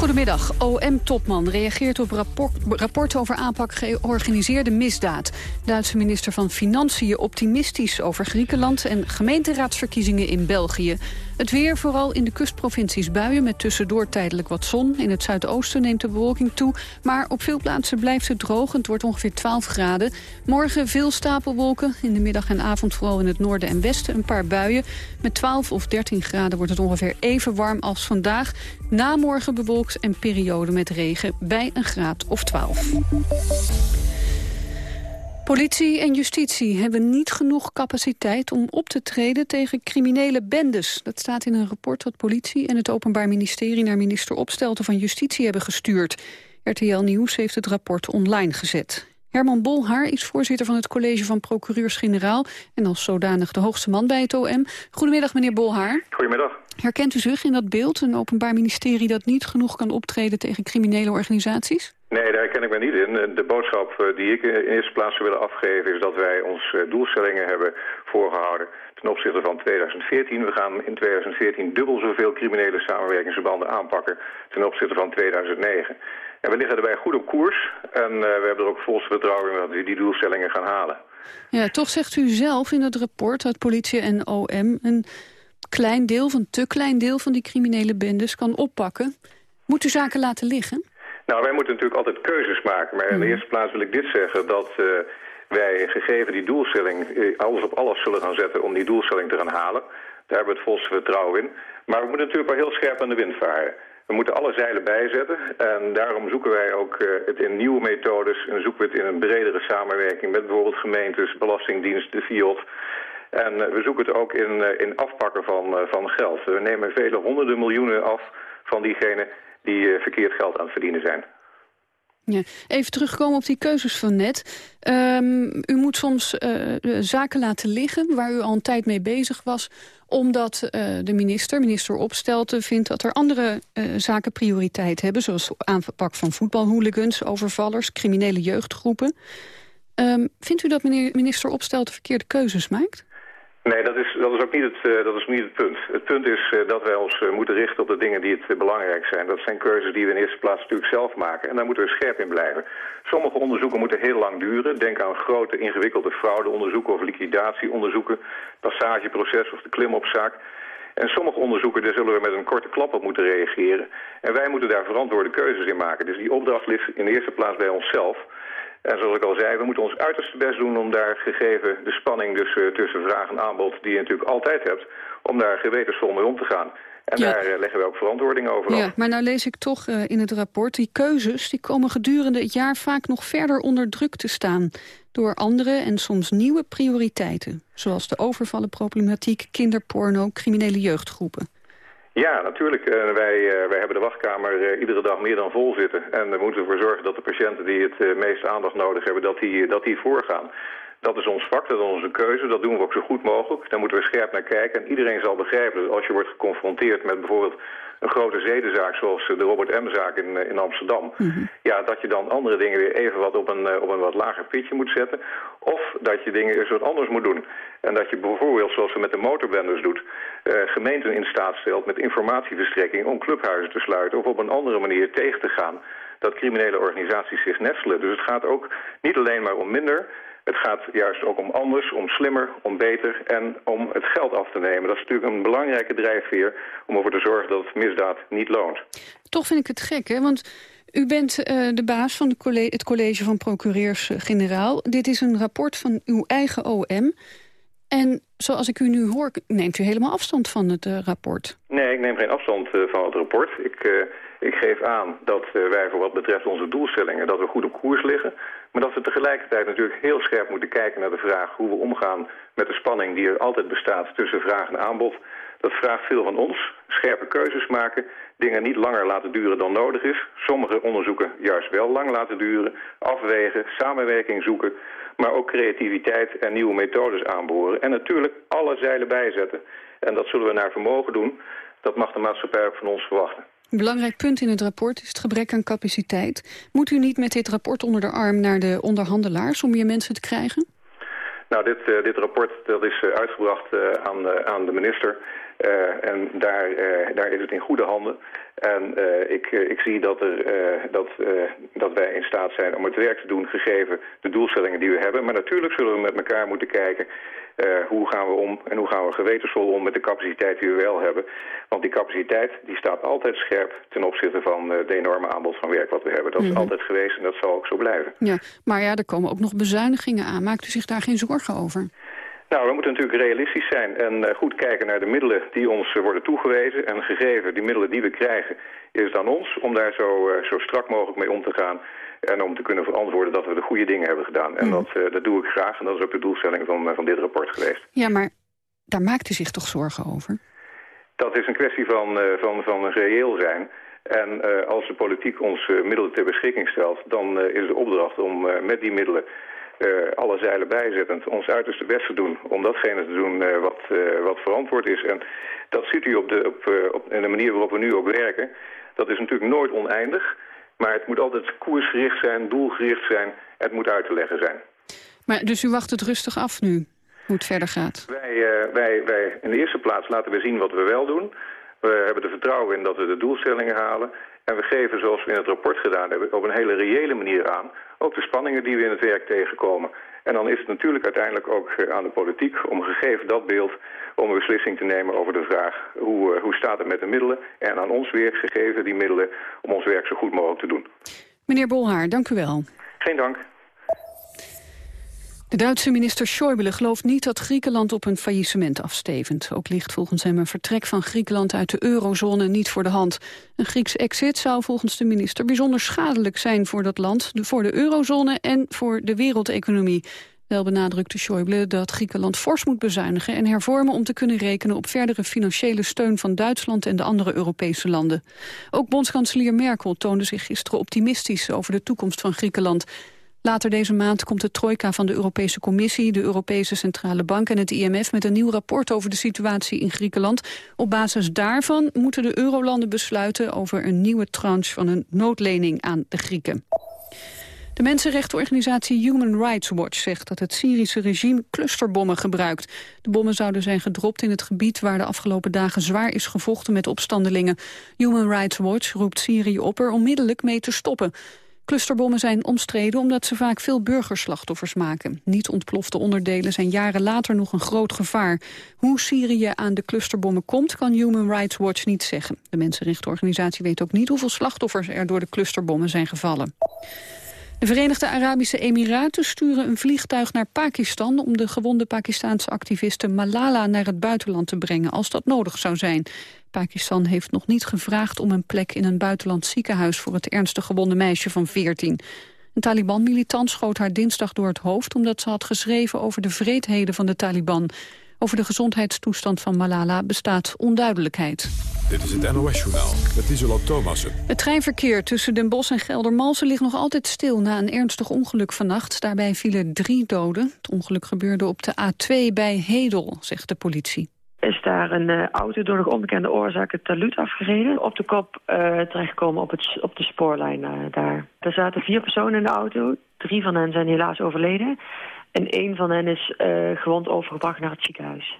Goedemiddag. OM-topman reageert op rapport, rapport over aanpak georganiseerde misdaad. Duitse minister van Financiën optimistisch over Griekenland... en gemeenteraadsverkiezingen in België. Het weer, vooral in de kustprovincies buien met tussendoor tijdelijk wat zon. In het zuidoosten neemt de bewolking toe, maar op veel plaatsen blijft het droog. Het wordt ongeveer 12 graden. Morgen veel stapelwolken, in de middag en avond vooral in het noorden en westen een paar buien. Met 12 of 13 graden wordt het ongeveer even warm als vandaag. Na morgen en periode met regen bij een graad of 12. Politie en justitie hebben niet genoeg capaciteit om op te treden tegen criminele bendes. Dat staat in een rapport dat politie en het Openbaar Ministerie naar minister Opstelten van Justitie hebben gestuurd. RTL Nieuws heeft het rapport online gezet. Herman Bolhaar is voorzitter van het college van procureurs-generaal... en als zodanig de hoogste man bij het OM. Goedemiddag, meneer Bolhaar. Goedemiddag. Herkent u zich in dat beeld, een openbaar ministerie... dat niet genoeg kan optreden tegen criminele organisaties? Nee, daar herken ik me niet in. De boodschap eh, die ik in eerste plaats zou willen afgeven... is dat wij ons eh, doelstellingen hebben voorgehouden ten opzichte van 2014. We gaan in 2014 dubbel zoveel criminele samenwerkingsverbanden aanpakken... ten opzichte van 2009. En we liggen erbij goed op koers. En uh, we hebben er ook volste vertrouwen in dat we die doelstellingen gaan halen. Ja, toch zegt u zelf in het rapport dat politie en OM... een klein deel, van te klein deel van die criminele bendes kan oppakken. Moet u zaken laten liggen? Nou, wij moeten natuurlijk altijd keuzes maken. Maar in de mhm. eerste plaats wil ik dit zeggen, dat uh, wij gegeven die doelstelling... Uh, alles op alles zullen gaan zetten om die doelstelling te gaan halen. Daar hebben we het volste vertrouwen in. Maar we moeten natuurlijk wel heel scherp aan de wind varen. We moeten alle zeilen bijzetten en daarom zoeken wij ook uh, het in nieuwe methodes... en zoeken we het in een bredere samenwerking met bijvoorbeeld gemeentes, belastingdienst, de FIOD... En we zoeken het ook in, in afpakken van, van geld. We nemen vele honderden miljoenen af van diegenen die eh, verkeerd geld aan het verdienen zijn. Ja. Even terugkomen op die keuzes van net. Um, u moet soms uh, zaken laten liggen waar u al een tijd mee bezig was... omdat uh, de minister, minister Opstelten, vindt dat er andere uh, zaken prioriteit hebben... zoals aanpak van voetbalhooligans, overvallers, criminele jeugdgroepen. Um, vindt u dat minister Opstelten verkeerde keuzes maakt? Nee, dat is, dat is ook niet het, uh, dat is niet het punt. Het punt is uh, dat wij ons uh, moeten richten op de dingen die het belangrijk zijn. Dat zijn keuzes die we in eerste plaats natuurlijk zelf maken. En daar moeten we scherp in blijven. Sommige onderzoeken moeten heel lang duren. Denk aan grote, ingewikkelde fraudeonderzoeken of liquidatieonderzoeken. Passageproces of de klimopzaak. En sommige onderzoeken, daar zullen we met een korte klap op moeten reageren. En wij moeten daar verantwoorde keuzes in maken. Dus die opdracht ligt in eerste plaats bij onszelf... En zoals ik al zei, we moeten ons uiterste best doen om daar gegeven de spanning dus, uh, tussen vraag en aanbod die je natuurlijk altijd hebt, om daar gewetensvol mee om te gaan. En daar uh, leggen we ook verantwoording over Ja, maar nou lees ik toch uh, in het rapport, die keuzes die komen gedurende het jaar vaak nog verder onder druk te staan. Door andere en soms nieuwe prioriteiten. Zoals de overvallenproblematiek, kinderporno, criminele jeugdgroepen. Ja, natuurlijk. Uh, wij, uh, wij hebben de wachtkamer uh, iedere dag meer dan vol zitten. En we moeten ervoor zorgen dat de patiënten die het meeste aandacht nodig hebben, dat die, dat die voorgaan. Dat is ons vak, dat is onze keuze. Dat doen we ook zo goed mogelijk. Daar moeten we scherp naar kijken. En iedereen zal begrijpen dat als je wordt geconfronteerd met bijvoorbeeld een grote zedenzaak zoals de Robert M-zaak in, in Amsterdam... Mhm. ja, dat je dan andere dingen weer even wat op een, op een wat lager pitje moet zetten. Of dat je dingen eens wat anders moet doen. En dat je bijvoorbeeld, zoals we met de motorbenders doet... Uh, gemeenten in staat stelt met informatieverstrekking om clubhuizen te sluiten... of op een andere manier tegen te gaan dat criminele organisaties zich nestelen. Dus het gaat ook niet alleen maar om minder... Het gaat juist ook om anders, om slimmer, om beter en om het geld af te nemen. Dat is natuurlijk een belangrijke drijfveer om ervoor te zorgen dat het misdaad niet loont. Toch vind ik het gek, hè? Want u bent uh, de baas van het college van procureurs-generaal. Dit is een rapport van uw eigen OM. En zoals ik u nu hoor, neemt u helemaal afstand van het uh, rapport. Nee, ik neem geen afstand uh, van het rapport. Ik, ik geef aan dat wij voor wat betreft onze doelstellingen... dat we goed op koers liggen. Maar dat we tegelijkertijd natuurlijk heel scherp moeten kijken naar de vraag... hoe we omgaan met de spanning die er altijd bestaat tussen vraag en aanbod. Dat vraagt veel van ons. Scherpe keuzes maken, dingen niet langer laten duren dan nodig is. Sommige onderzoeken juist wel lang laten duren. Afwegen, samenwerking zoeken, maar ook creativiteit en nieuwe methodes aanboren. En natuurlijk alle zeilen bijzetten. En dat zullen we naar vermogen doen. Dat mag de maatschappij ook van ons verwachten. Een belangrijk punt in het rapport is het gebrek aan capaciteit. Moet u niet met dit rapport onder de arm naar de onderhandelaars om meer mensen te krijgen? Nou, dit, dit rapport dat is uitgebracht aan, aan de minister. En daar, daar is het in goede handen. En ik, ik zie dat, er, dat, dat wij in staat zijn om het werk te doen, gegeven de doelstellingen die we hebben. Maar natuurlijk zullen we met elkaar moeten kijken hoe gaan we om en hoe gaan we gewetensvol om met de capaciteit die we wel hebben. Want die capaciteit die staat altijd scherp ten opzichte van de enorme aanbod van werk wat we hebben. Dat is mhm. altijd geweest en dat zal ook zo blijven. Ja, maar ja, er komen ook nog bezuinigingen aan. Maakt u zich daar geen zorgen over? Nou, we moeten natuurlijk realistisch zijn en uh, goed kijken naar de middelen die ons worden toegewezen. En gegeven die middelen die we krijgen, is het aan ons om daar zo, zo strak mogelijk mee om te gaan. En om te kunnen verantwoorden dat we de goede dingen hebben gedaan. En mm. dat, dat doe ik graag. En dat is ook de doelstelling van, van dit rapport geweest. Ja, maar daar maakt u zich toch zorgen over? Dat is een kwestie van, van, van reëel zijn. En als de politiek ons middelen ter beschikking stelt... dan is de opdracht om met die middelen alle zeilen bijzettend... ons uiterste best te doen om datgene te doen wat, wat verantwoord is. En dat ziet u op de, op, op, in de manier waarop we nu ook werken. Dat is natuurlijk nooit oneindig... Maar het moet altijd koersgericht zijn, doelgericht zijn. Het moet uit te leggen zijn. Maar dus u wacht het rustig af nu, hoe het verder gaat? Wij, uh, wij, wij in de eerste plaats laten we zien wat we wel doen. We hebben er vertrouwen in dat we de doelstellingen halen. En we geven, zoals we in het rapport gedaan hebben, op een hele reële manier aan... ook de spanningen die we in het werk tegenkomen. En dan is het natuurlijk uiteindelijk ook eh, aan de politiek om gegeven dat beeld om een beslissing te nemen over de vraag hoe, uh, hoe staat het met de middelen. En aan ons weer gegeven die middelen om ons werk zo goed mogelijk te doen. Meneer Bolhaar, dank u wel. Geen dank. De Duitse minister Schäuble gelooft niet dat Griekenland op een faillissement afstevend. Ook ligt volgens hem een vertrek van Griekenland uit de eurozone niet voor de hand. Een Grieks exit zou volgens de minister bijzonder schadelijk zijn voor dat land, voor de eurozone en voor de wereldeconomie. Wel benadrukte Schäuble dat Griekenland fors moet bezuinigen en hervormen om te kunnen rekenen op verdere financiële steun van Duitsland en de andere Europese landen. Ook bondskanselier Merkel toonde zich gisteren optimistisch over de toekomst van Griekenland. Later deze maand komt de trojka van de Europese Commissie, de Europese Centrale Bank en het IMF met een nieuw rapport over de situatie in Griekenland. Op basis daarvan moeten de eurolanden besluiten over een nieuwe tranche van een noodlening aan de Grieken. De mensenrechtenorganisatie Human Rights Watch zegt dat het Syrische regime clusterbommen gebruikt. De bommen zouden zijn gedropt in het gebied waar de afgelopen dagen zwaar is gevochten met opstandelingen. Human Rights Watch roept Syrië op er onmiddellijk mee te stoppen. Clusterbommen zijn omstreden omdat ze vaak veel burgerslachtoffers maken. Niet ontplofte onderdelen zijn jaren later nog een groot gevaar. Hoe Syrië aan de clusterbommen komt, kan Human Rights Watch niet zeggen. De mensenrechtenorganisatie weet ook niet hoeveel slachtoffers er door de clusterbommen zijn gevallen. De Verenigde Arabische Emiraten sturen een vliegtuig naar Pakistan... om de gewonde Pakistaanse activiste Malala naar het buitenland te brengen... als dat nodig zou zijn. Pakistan heeft nog niet gevraagd om een plek in een buitenlands ziekenhuis... voor het ernstig gewonde meisje van 14. Een Taliban-militant schoot haar dinsdag door het hoofd... omdat ze had geschreven over de vreedheden van de Taliban. Over de gezondheidstoestand van Malala bestaat onduidelijkheid. Dit is het NOS-journaal met Isola Thomassen. Het treinverkeer tussen Den Bosch en Geldermalsen ligt nog altijd stil... na een ernstig ongeluk vannacht. Daarbij vielen drie doden. Het ongeluk gebeurde op de A2 bij Hedel, zegt de politie is daar een uh, auto door nog onbekende oorzaak het taluut afgereden. Op de kop uh, terechtgekomen op, het, op de spoorlijn uh, daar. Er zaten vier personen in de auto. Drie van hen zijn helaas overleden. En één van hen is gewond overgebracht naar het ziekenhuis.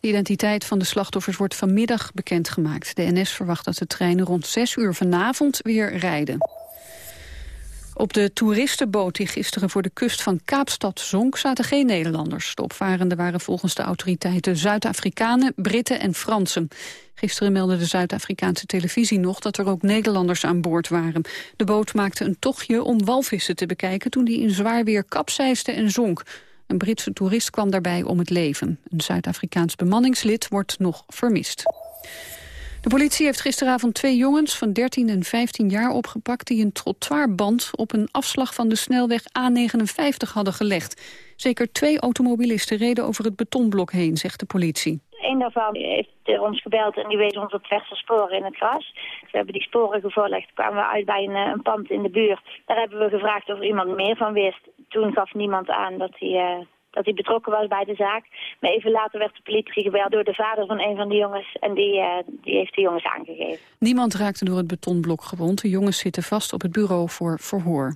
De identiteit van de slachtoffers wordt vanmiddag bekendgemaakt. De NS verwacht dat de treinen rond 6 uur vanavond weer rijden. Op de toeristenboot die gisteren voor de kust van Kaapstad zonk... zaten geen Nederlanders. De opvarenden waren volgens de autoriteiten Zuid-Afrikanen, Britten en Fransen. Gisteren meldde de Zuid-Afrikaanse televisie nog dat er ook Nederlanders aan boord waren. De boot maakte een tochtje om walvissen te bekijken... toen die in zwaar weer kapseisde en zonk. Een Britse toerist kwam daarbij om het leven. Een Zuid-Afrikaans bemanningslid wordt nog vermist. De politie heeft gisteravond twee jongens van 13 en 15 jaar opgepakt... die een trottoirband op een afslag van de snelweg A59 hadden gelegd. Zeker twee automobilisten reden over het betonblok heen, zegt de politie. Een daarvan heeft ons gebeld en die wees ons op verse sporen in het gras. We hebben die sporen gevolgd, kwamen we uit bij een, eh, een, pand in de buurt. Daar hebben we gevraagd of er iemand meer van wist. Toen gaf niemand aan dat hij... Uh, dat hij betrokken was bij de zaak. Maar even later werd de politie gebeld door de vader van een van de jongens. En die, uh, die heeft de jongens aangegeven. Niemand raakte door het betonblok gewond. De jongens zitten vast op het bureau voor verhoor.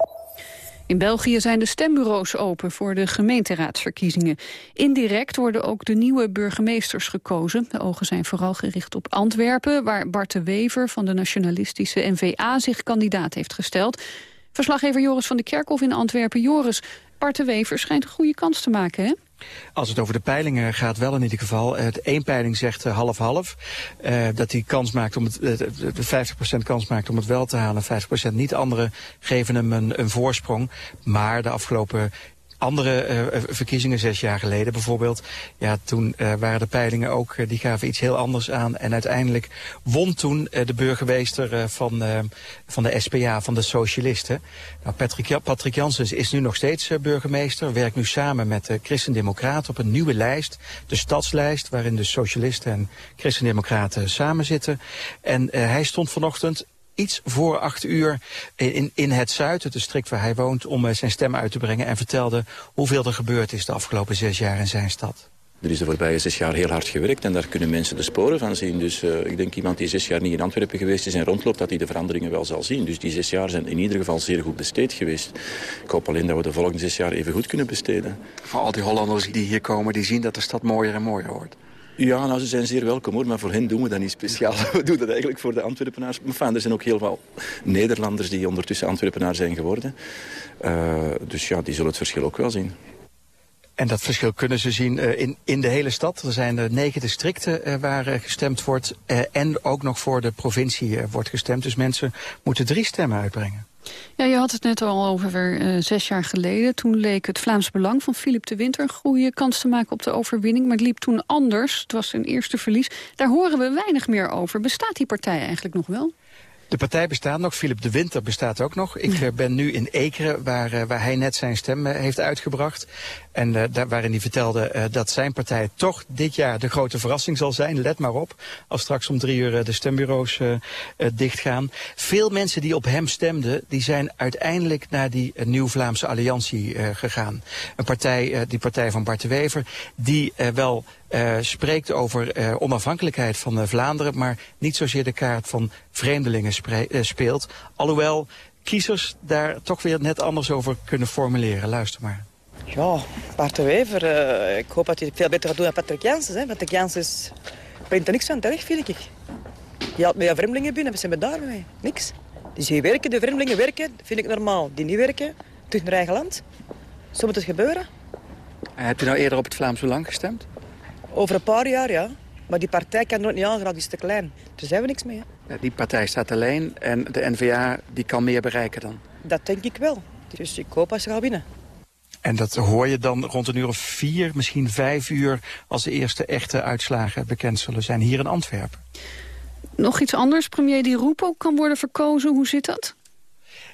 In België zijn de stembureaus open voor de gemeenteraadsverkiezingen. Indirect worden ook de nieuwe burgemeesters gekozen. De ogen zijn vooral gericht op Antwerpen... waar Bart de Wever van de nationalistische N-VA zich kandidaat heeft gesteld. Verslaggever Joris van de Kerkhof in Antwerpen. Joris, Bart Wever schijnt een goede kans te maken, hè? Als het over de peilingen gaat, wel in ieder geval. Het één peiling zegt eh, half-half. Uh, dat hij kans maakt om het, de 50% kans maakt om het wel te halen, 50% niet. Anderen geven hem een voorsprong. Maar de afgelopen andere uh, verkiezingen, zes jaar geleden bijvoorbeeld... ja, toen uh, waren de peilingen ook, die gaven iets heel anders aan. En uiteindelijk won toen de burgemeester van, van de SPA, van de Socialisten. Nou, Patrick, Patrick Janssens is nu nog steeds burgemeester. Werkt nu samen met de Christendemocraten op een nieuwe lijst. De stadslijst, waarin de Socialisten en Christendemocraten samen zitten. En hij stond vanochtend iets voor acht uur in, in het zuid, het district waar hij woont, om eh, zijn stem uit te brengen. En vertelde hoeveel er gebeurd is de afgelopen zes jaar in zijn stad. Er is de voorbije zes jaar heel hard gewerkt en daar kunnen mensen de sporen van zien. Dus uh, ik denk iemand die zes jaar niet in Antwerpen geweest is en rondloopt, dat hij de veranderingen wel zal zien. Dus die zes jaar zijn in ieder geval zeer goed besteed geweest. Ik hoop alleen dat we de volgende zes jaar even goed kunnen besteden. Voor al die Hollanders die hier komen, die zien dat de stad mooier en mooier wordt. Ja, nou, ze zijn zeer welkom hoor, maar voor hen doen we dat niet speciaal. We doen dat eigenlijk voor de Antwerpenaars. Maar er zijn ook heel veel Nederlanders die ondertussen Antwerpenaar zijn geworden. Uh, dus ja, die zullen het verschil ook wel zien. En dat verschil kunnen ze zien uh, in, in de hele stad. Er zijn er negen districten waar gestemd wordt. en ook nog voor de provincie wordt gestemd. Dus mensen moeten drie stemmen uitbrengen. Ja, je had het net al over uh, zes jaar geleden. Toen leek het Vlaams Belang van Philip de Winter... een goede kans te maken op de overwinning. Maar het liep toen anders. Het was zijn eerste verlies. Daar horen we weinig meer over. Bestaat die partij eigenlijk nog wel? De partij bestaat nog, Philip de Winter bestaat ook nog. Ik ja. Eh, ben nu in Ekeren, waar, uh, waar hij net zijn stem uh, heeft uitgebracht. En uh, daar, waarin hij vertelde dat zijn partij toch dit jaar de grote verrassing zal zijn. Let maar op, als straks om drie uur de stembureaus dichtgaan. Veel mensen die op hem stemden, die zijn uiteindelijk naar die Nieuw-Vlaamse Alliantie gegaan. Een partij, die partij van Bart de Wever, die wel spreekt over uh, onafhankelijkheid van uh, Vlaanderen, maar niet zozeer de kaart van vreemdelingen speelt. Alhoewel kiezers daar toch weer net anders over kunnen formuleren. Luister maar. Ja, Bart de Wever, ik hoop dat hij het veel beter gaat doen dan Patrick Janssens. Patrick Janssens brengt er niks van terecht, vind ik. Je haalt met vreemdelingen binnen, we zijn daar mee. Niks. Dus die werken, de vreemdelingen werken, vind ik normaal. Die niet werken, terug naar eigen land. Zo moet het gebeuren. En hebt u nou eerder op het Vlaams Belang gestemd? Over een paar jaar, ja. Maar die partij kan nooit niet aangeraden, die is te klein. Daar zijn we niks mee. Ja, die partij staat alleen en de N-VA die kan meer bereiken dan? Dat denk ik wel. Dus ik hoop dat ze gaan winnen. En dat hoor je dan rond een uur of vier, misschien vijf uur... als de eerste echte uitslagen bekend zullen zijn hier in Antwerpen. Nog iets anders. Premier Di Rupo kan worden verkozen. Hoe zit dat?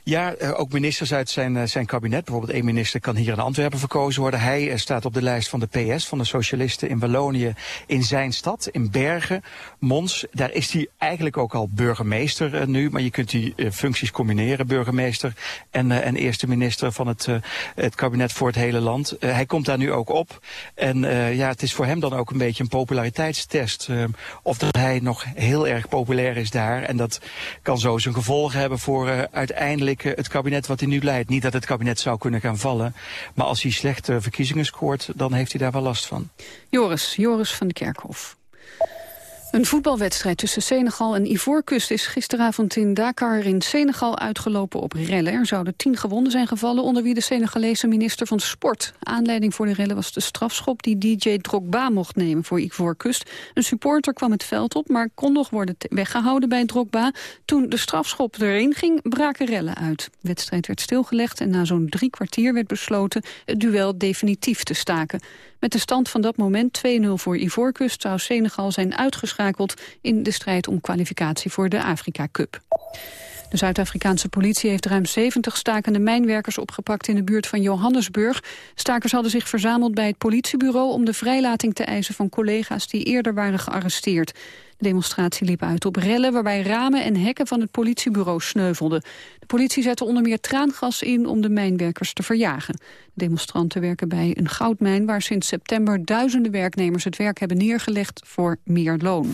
Ja, uh, ook ministers uit zijn, uh, zijn kabinet. Bijvoorbeeld één minister kan hier in Antwerpen verkozen worden. Hij uh, staat op de lijst van de PS, van de socialisten in Wallonië, in zijn stad, in Bergen, Mons. Daar is hij eigenlijk ook al burgemeester nu, maar je kunt die functies combineren, burgemeester en, en eerste minister van het, het kabinet voor het hele land. hij komt daar nu ook op. En ja, het is voor hem dan ook een beetje een populariteitstest. of dat hij nog heel erg populair is daar. En dat kan zo zijn gevolgen hebben voor uiteindelijk het kabinet wat hij nu leidt. Niet dat het kabinet zou kunnen gaan vallen. Maar als hij slechte verkiezingen scoort, dan heeft hij daar wel last van. Joris, Joris van de Kerkhof. Een voetbalwedstrijd tussen Senegal en Ivoorkust is gisteravond in Dakar in Senegal uitgelopen op rellen. Er zouden tien gewonden zijn gevallen, onder wie de Senegalese minister van Sport. Aanleiding voor de rellen was de strafschop die DJ Drogba mocht nemen voor Ivoorkust. Een supporter kwam het veld op, maar kon nog worden weggehouden bij Drogba. Toen de strafschop erin ging, braken rellen uit. De wedstrijd werd stilgelegd en na zo'n drie kwartier werd besloten het duel definitief te staken. Met de stand van dat moment 2-0 voor Ivoorkust zou Senegal zijn uitgeschakeld in de strijd om kwalificatie voor de Afrika Cup. De Zuid-Afrikaanse politie heeft ruim 70 stakende mijnwerkers opgepakt in de buurt van Johannesburg. Stakers hadden zich verzameld bij het politiebureau om de vrijlating te eisen van collega's die eerder waren gearresteerd. De demonstratie liep uit op rellen waarbij ramen en hekken van het politiebureau sneuvelden. De politie zette onder meer traangas in om de mijnwerkers te verjagen. De demonstranten werken bij een goudmijn waar sinds september duizenden werknemers het werk hebben neergelegd voor meer loon.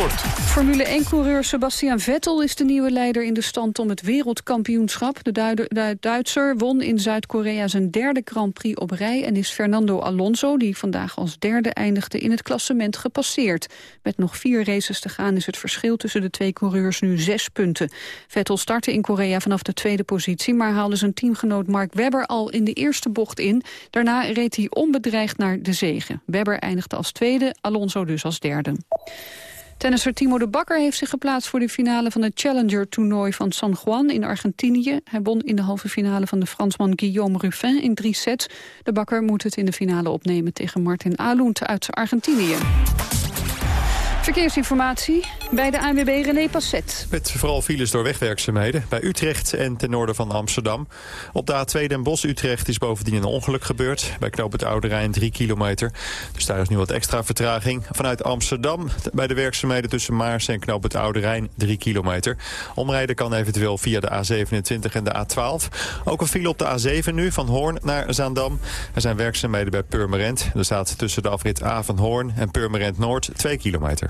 Formule 1-coureur Sebastian Vettel is de nieuwe leider in de stand om het wereldkampioenschap. De, de Duitser won in Zuid-Korea zijn derde Grand Prix op rij... en is Fernando Alonso, die vandaag als derde eindigde, in het klassement gepasseerd. Met nog vier races te gaan is het verschil tussen de twee coureurs nu zes punten. Vettel startte in Korea vanaf de tweede positie... maar haalde zijn teamgenoot Mark Webber al in de eerste bocht in. Daarna reed hij onbedreigd naar de zegen. Webber eindigde als tweede, Alonso dus als derde. Tennisser Timo de Bakker heeft zich geplaatst voor de finale van het Challenger-toernooi van San Juan in Argentinië. Hij won in de halve finale van de Fransman Guillaume Ruffin in drie sets. De Bakker moet het in de finale opnemen tegen Martin Alund uit Argentinië. Verkeersinformatie bij de ANWB René Passet. Met vooral files door wegwerkzaamheden bij Utrecht en ten noorden van Amsterdam. Op de A2 Den Bosch-Utrecht is bovendien een ongeluk gebeurd. Bij knoop het Oude Rijn 3 kilometer. Dus daar is nu wat extra vertraging. Vanuit Amsterdam bij de werkzaamheden tussen Maars en knoop het Oude Rijn 3 kilometer. Omrijden kan eventueel via de A27 en de A12. Ook een file op de A7 nu van Hoorn naar Zaandam. Er zijn werkzaamheden bij Purmerend. Er staat tussen de afrit A van Hoorn en Purmerend Noord 2 kilometer.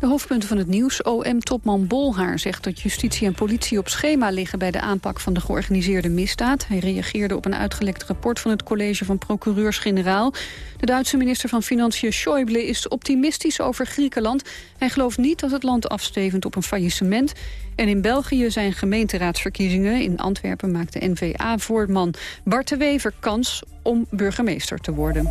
De hoofdpunten van het nieuws. OM-topman Bolhaar zegt dat justitie en politie op schema liggen... bij de aanpak van de georganiseerde misdaad. Hij reageerde op een uitgelekt rapport van het college van procureurs-generaal. De Duitse minister van Financiën Schäuble is optimistisch over Griekenland. Hij gelooft niet dat het land afstevend op een faillissement. En in België zijn gemeenteraadsverkiezingen. In Antwerpen maakt de N-VA-voorman Bart de Wever kans om burgemeester te worden.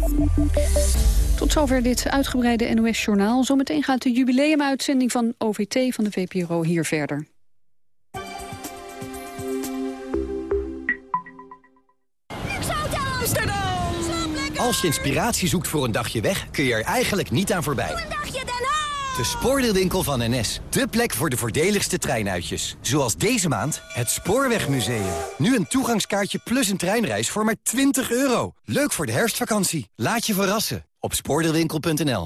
Tot zover dit uitgebreide NOS-journaal. Zometeen gaat de jubileumuitzending van OVT van de VPRO hier verder. Als je inspiratie zoekt voor een dagje weg, kun je er eigenlijk niet aan voorbij. Een dagje Den Haag! De spoordeelwinkel van NS. De plek voor de voordeligste treinuitjes. Zoals deze maand het Spoorwegmuseum. Nu een toegangskaartje plus een treinreis voor maar 20 euro. Leuk voor de herfstvakantie. Laat je verrassen op spoordeelwinkel.nl.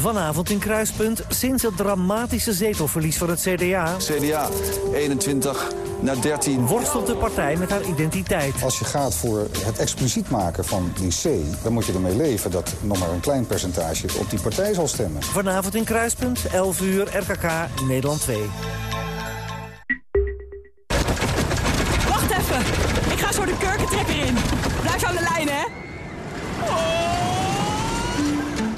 Vanavond in Kruispunt, sinds het dramatische zetelverlies van het CDA... CDA, 21 naar 13. Worstelt de partij met haar identiteit. Als je gaat voor het expliciet maken van die C... dan moet je ermee leven dat nog maar een klein percentage op die partij zal stemmen. Vanavond in Kruispunt, 11 uur, RKK, Nederland 2. Wacht even, ik ga zo de kurkentrekker in. Blijf aan de lijn, hè.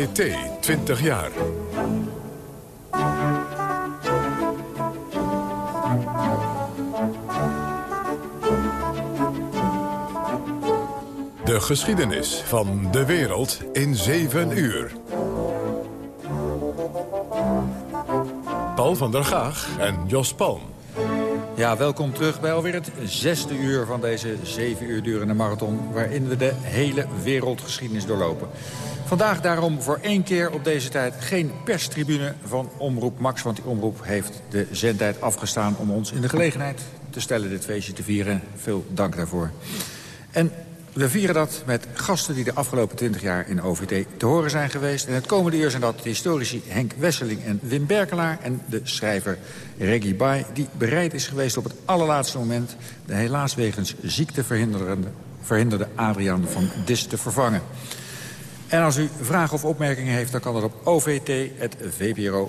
OVT, 20 jaar. De geschiedenis van de wereld in 7 uur. Paul van der Gaag en Jos Palm. Ja, welkom terug bij alweer het zesde uur van deze zeven uur durende marathon... waarin we de hele wereldgeschiedenis doorlopen. Vandaag daarom voor één keer op deze tijd geen perstribune van Omroep Max... want die omroep heeft de zendtijd afgestaan om ons in de gelegenheid te stellen dit feestje te vieren. Veel dank daarvoor. En we vieren dat met gasten die de afgelopen 20 jaar in OVT te horen zijn geweest. En het komende uur zijn dat de historici Henk Wesseling en Wim Berkelaar... en de schrijver Reggie Bai, die bereid is geweest op het allerlaatste moment... de helaas wegens ziekte verhinderde, Adriaan van Dis te vervangen. En als u vragen of opmerkingen heeft, dan kan dat op ovt.vpro.nl.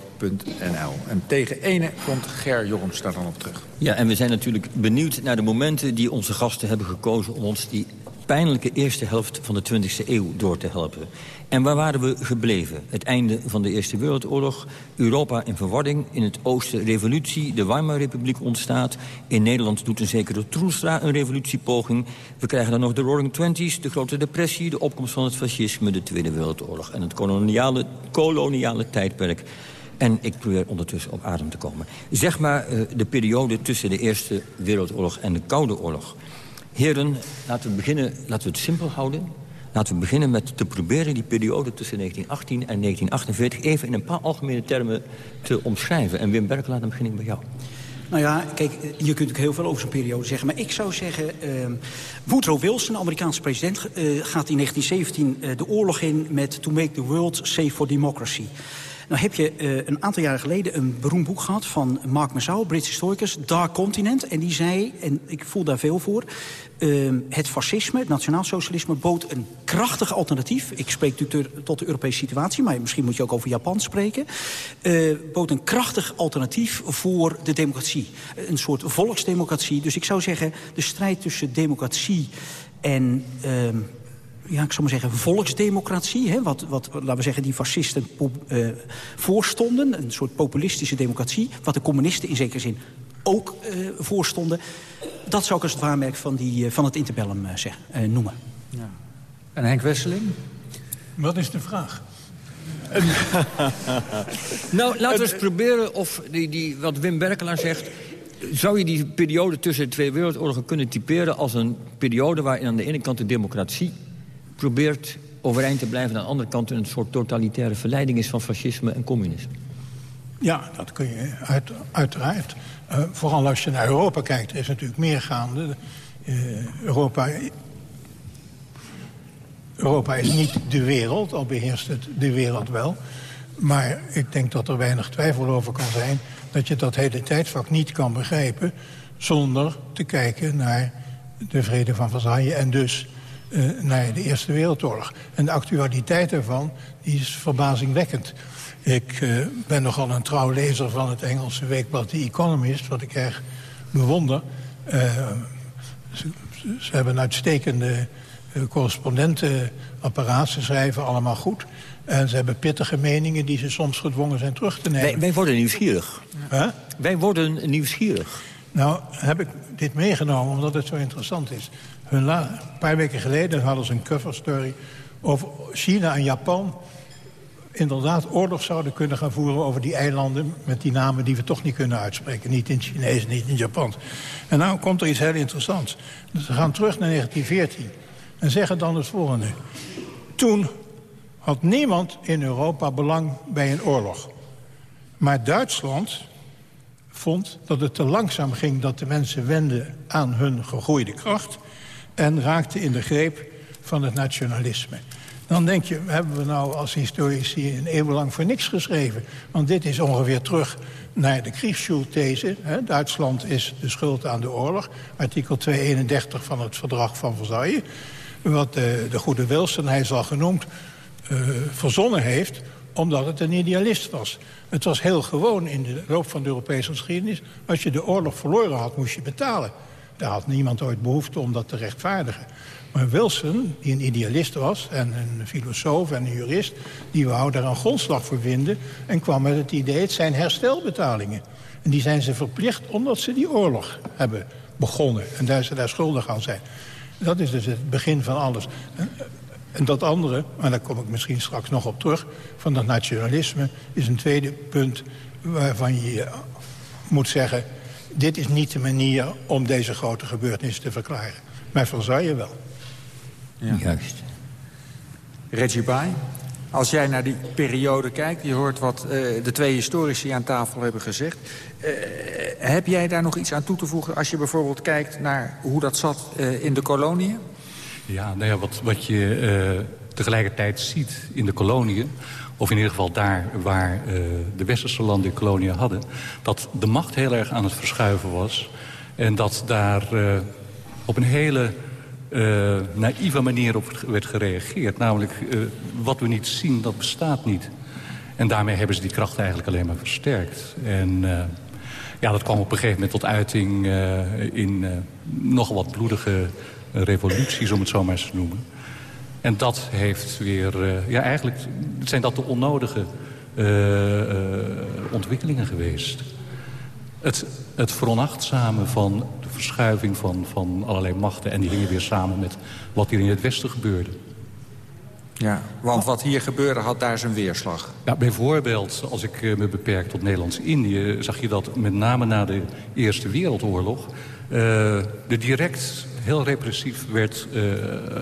En tegen ene komt Ger Jorms daar dan op terug. Ja, en we zijn natuurlijk benieuwd naar de momenten die onze gasten hebben gekozen... om ons die pijnlijke eerste helft van de 20e eeuw door te helpen. En waar waren we gebleven? Het einde van de Eerste Wereldoorlog, Europa in verwarring... in het oosten revolutie, de Weimarrepubliek ontstaat... in Nederland doet een zekere Troelstra een revolutiepoging... we krijgen dan nog de Roaring Twenties, de Grote Depressie... de opkomst van het fascisme, de Tweede Wereldoorlog... en het koloniale, koloniale tijdperk... En ik probeer ondertussen op adem te komen. Zeg maar uh, de periode tussen de Eerste Wereldoorlog en de Koude Oorlog. Heren, laten we, beginnen, laten we het simpel houden. Laten we beginnen met te proberen die periode tussen 1918 en 1948... even in een paar algemene termen te omschrijven. En Wim Berkelaar, dan begin ik bij jou. Nou ja, kijk, je kunt natuurlijk heel veel over zo'n periode zeggen. Maar ik zou zeggen, uh, Woodrow Wilson, Amerikaanse president... Uh, gaat in 1917 uh, de oorlog in met To Make the World Safe for Democracy. Nou heb je uh, een aantal jaren geleden een beroemd boek gehad... van Mark Massau, Brits historicus, Dark Continent. En die zei, en ik voel daar veel voor... Uh, het fascisme, het nationaalsocialisme, bood een krachtig alternatief. Ik spreek natuurlijk tot de Europese situatie, maar misschien moet je ook over Japan spreken. Uh, bood een krachtig alternatief voor de democratie. Een soort volksdemocratie. Dus ik zou zeggen, de strijd tussen democratie en... Uh, ja, ik zou maar zeggen, volksdemocratie. Hè, wat, wat, laten we zeggen, die fascisten uh, voorstonden. Een soort populistische democratie. Wat de communisten in zekere zin ook uh, voorstonden. Dat zou ik als het waarmerk van, die, uh, van het interbellum zeg, noemen. Ja. En Henk Wesseling? Wat is de vraag? nou, laten we eens proberen of die, die, wat Wim Berkelaar zegt... Zou je die periode tussen de twee wereldoorlogen kunnen typeren... als een periode waarin aan de ene kant de democratie probeert overeind te blijven... en aan de andere kant een soort totalitaire verleiding is van fascisme en communisme. Ja, dat kun je uit, uiteraard. Uh, vooral als je naar Europa kijkt, is natuurlijk meer gaande. Uh, Europa, Europa is niet de wereld, al beheerst het de wereld wel. Maar ik denk dat er weinig twijfel over kan zijn... dat je dat hele tijdvak niet kan begrijpen... zonder te kijken naar de vrede van Versailles en dus naar de Eerste Wereldoorlog. En de actualiteit daarvan die is verbazingwekkend. Ik uh, ben nogal een trouw lezer van het Engelse weekblad The Economist... wat ik erg bewonder. Uh, ze, ze, hebben een uitstekende correspondentenapparaat. Ze schrijven allemaal goed. En ze hebben pittige meningen die ze soms gedwongen zijn terug te nemen. Wij, wij worden nieuwsgierig. Huh? Wij worden nieuwsgierig. Nou, heb ik dit meegenomen omdat het zo interessant is. Hun een paar weken geleden hadden ze een cover story over China en Japan inderdaad oorlog zouden kunnen gaan voeren over die eilanden... met die namen die we toch niet kunnen uitspreken. Niet in Chinees, niet in het Japans. En nou komt er iets heel interessants. Ze gaan terug naar 1914 en zeggen dan het volgende. Toen had niemand in Europa belang bij een oorlog. Maar Duitsland vond dat het te langzaam ging... dat de mensen wenden aan hun gegroeide kracht en raakte in de greep van het nationalisme. Dan denk je, hebben we nou als historici een eeuw lang voor niks geschreven? Want dit is ongeveer terug naar de Kriegsschuldthese. Duitsland is de schuld aan de oorlog. Artikel 231 van het verdrag van Versailles. Wat de, de goede Wilson, hij is al genoemd, uh, verzonnen heeft omdat het een idealist was. Het was heel gewoon in de loop van de Europese geschiedenis... als je de oorlog verloren had, moest je betalen. Daar had niemand ooit behoefte om dat te rechtvaardigen. Maar Wilson, die een idealist was en een filosoof en een jurist... die wou daar een grondslag voor vinden en kwam met het idee... het zijn herstelbetalingen. En die zijn ze verplicht omdat ze die oorlog hebben begonnen... en daar ze daar schuldig aan zijn. Dat is dus het begin van alles. En dat andere, maar daar kom ik misschien straks nog op terug... van dat nationalisme is een tweede punt waarvan je moet zeggen dit is niet de manier om deze grote gebeurtenis te verklaren. Maar Versailles wel. Ja. Juist. Reggie Bai, als jij naar die periode kijkt... je hoort wat uh, de twee historici aan tafel hebben gezegd... Uh, heb jij daar nog iets aan toe te voegen... als je bijvoorbeeld kijkt naar hoe dat zat uh, in de koloniën? Ja, nou ja, wat, wat je tegelijkertijd ziet in de koloniën of in ieder geval daar waar uh, de westerse landen koloniën hadden... dat de macht heel erg aan het verschuiven was. En dat daar uh, op een hele uh, naïeve manier op werd gereageerd. Namelijk, wat we niet zien, dat bestaat niet. En daarmee hebben ze die kracht eigenlijk alleen maar versterkt. En ja, dat kwam op een gegeven moment tot uiting in nogal wat bloedige revoluties, om het zo maar eens te noemen. En dat heeft weer, uh, ja eigenlijk zijn dat de onnodige uh, uh, ontwikkelingen geweest. Het, het veronachtzamen van de verschuiving van, van allerlei machten... en die hingen weer samen met wat hier in het Westen gebeurde. Ja, want wat hier gebeurde had daar zijn weerslag. Ja, bijvoorbeeld, als ik me beperk tot Nederlands-Indië... zag je dat met name na de Eerste Wereldoorlog... Er direct heel repressief werd uh,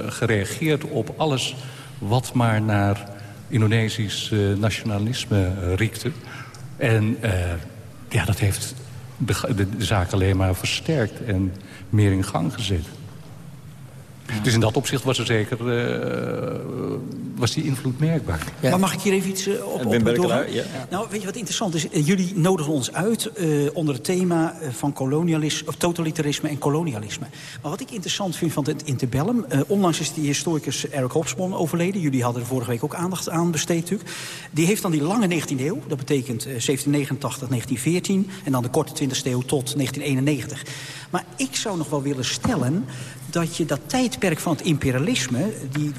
gereageerd op alles... wat maar naar Indonesisch uh, nationalisme riekte. En ja, dat heeft de zaak alleen maar versterkt en meer in gang gezet. Dus in dat opzicht was er zeker uh, was die invloed merkbaar. Ja. Maar mag ik hier even iets uh, op, op doorgaan? Ja. Nou, weet je wat interessant is? Jullie nodigen ons uit uh, onder het thema van kolonialisme, of totalitarisme en kolonialisme. Maar wat ik interessant vind van het interbellum... onlangs is die historicus Eric Hobsbawm overleden. Jullie hadden er vorige week ook aandacht aan besteed natuurlijk. Die heeft dan die lange 19e eeuw, dat betekent 1789, 1914... en dan de korte 20e eeuw tot 1991. Maar ik zou nog wel willen stellen dat je dat tijdperk van het imperialisme... die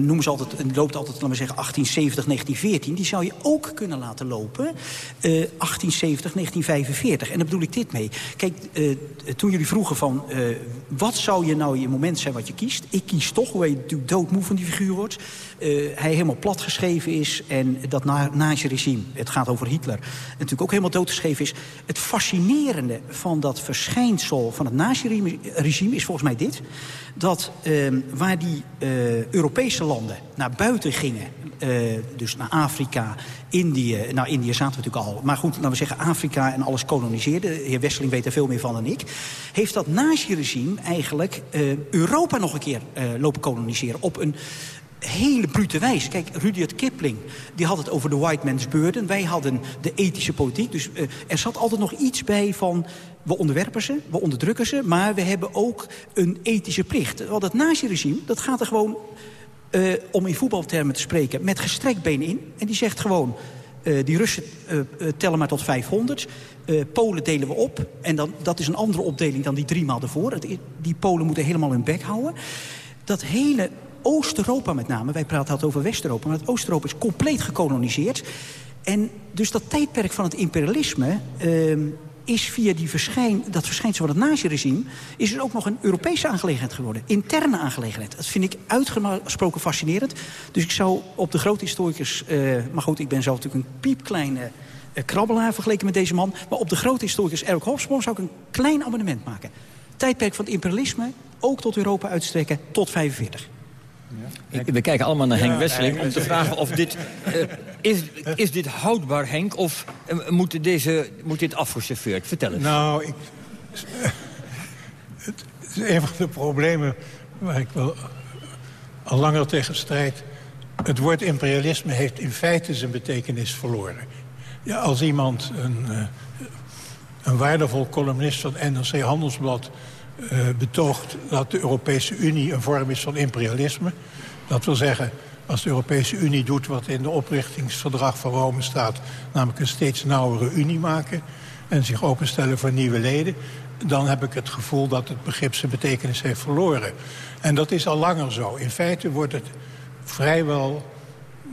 noemen ze altijd, loopt altijd, laten we zeggen, 1870, 1914... die zou je ook kunnen laten lopen, uh, 1870, 1945. En daar bedoel ik dit mee. Kijk, uh, toen jullie vroegen van... Uh, wat zou je nou je moment zijn wat je kiest? Ik kies toch, hoe je natuurlijk doodmoe van die figuur wordt... hij helemaal platgeschreven is en dat na nazi-regime... het gaat over Hitler, natuurlijk ook helemaal doodgeschreven is. Het fascinerende van dat verschijnsel van het nazi-regime is volgens mij dit dat uh, waar die uh, Europese landen naar buiten gingen... Uh, dus naar Afrika, Indië... Nou, Indië zaten we natuurlijk al. Maar goed, laten we zeggen Afrika en alles koloniseerde. De heer Westeling weet er veel meer van dan ik. Heeft dat nazi-regime eigenlijk Europa nog een keer lopen koloniseren... op een hele brute wijze. Kijk, Rudyard Kipling die had het over de white man's burden. Wij hadden de ethische politiek. Dus uh, er zat altijd nog iets bij van... we onderwerpen ze, we onderdrukken ze... maar we hebben ook een ethische plicht. Want het nazi-regime, dat gaat er gewoon... Uh, om in voetbaltermen te spreken, met gestrekt been in. En die zegt gewoon... Uh, die Russen tellen maar tot 500. Polen delen we op. En dan, dat is een andere opdeling dan die drie maal ervoor. Die Polen moeten helemaal hun bek houden. Dat hele Oost-Europa met name, wij praten altijd over West-Europa... maar Oost-Europa is compleet gekoloniseerd. En dus dat tijdperk van het imperialisme... Uh, is via die verschijn, dat verschijnsel van het naziregime... is het ook nog een Europese aangelegenheid geworden. Interne aangelegenheid. Dat vind ik uitgesproken fascinerend. Dus ik zou op de grote historicus... Uh, maar goed, ik ben zelf natuurlijk een piepkleine uh, krabbelaar... vergeleken met deze man. Maar op de grote historicus Eric Hobsbawm zou ik een klein abonnement maken. Tijdperk van het imperialisme ook tot Europa uitstrekken tot 45. Ja. We kijken allemaal naar Henk Wesseling om te vragen of dit... Uh, is, is dit houdbaar, Henk, of uh, moet, deze, moet dit afgeserveerd? Vertel eens. Nou, ik, het is een van de problemen waar ik wel al langer tegen strijd. Het woord imperialisme heeft in feite zijn betekenis verloren. Ja, als iemand, een, een waardevol columnist van NRC Handelsblad betoogt dat de Europese Unie een vorm is van imperialisme. Dat wil zeggen, als de Europese Unie doet wat in de oprichtingsverdrag van Rome staat... namelijk een steeds nauwere Unie maken en zich openstellen voor nieuwe leden... dan heb ik het gevoel dat het begrip zijn betekenis heeft verloren. En dat is al langer zo. In feite wordt het vrijwel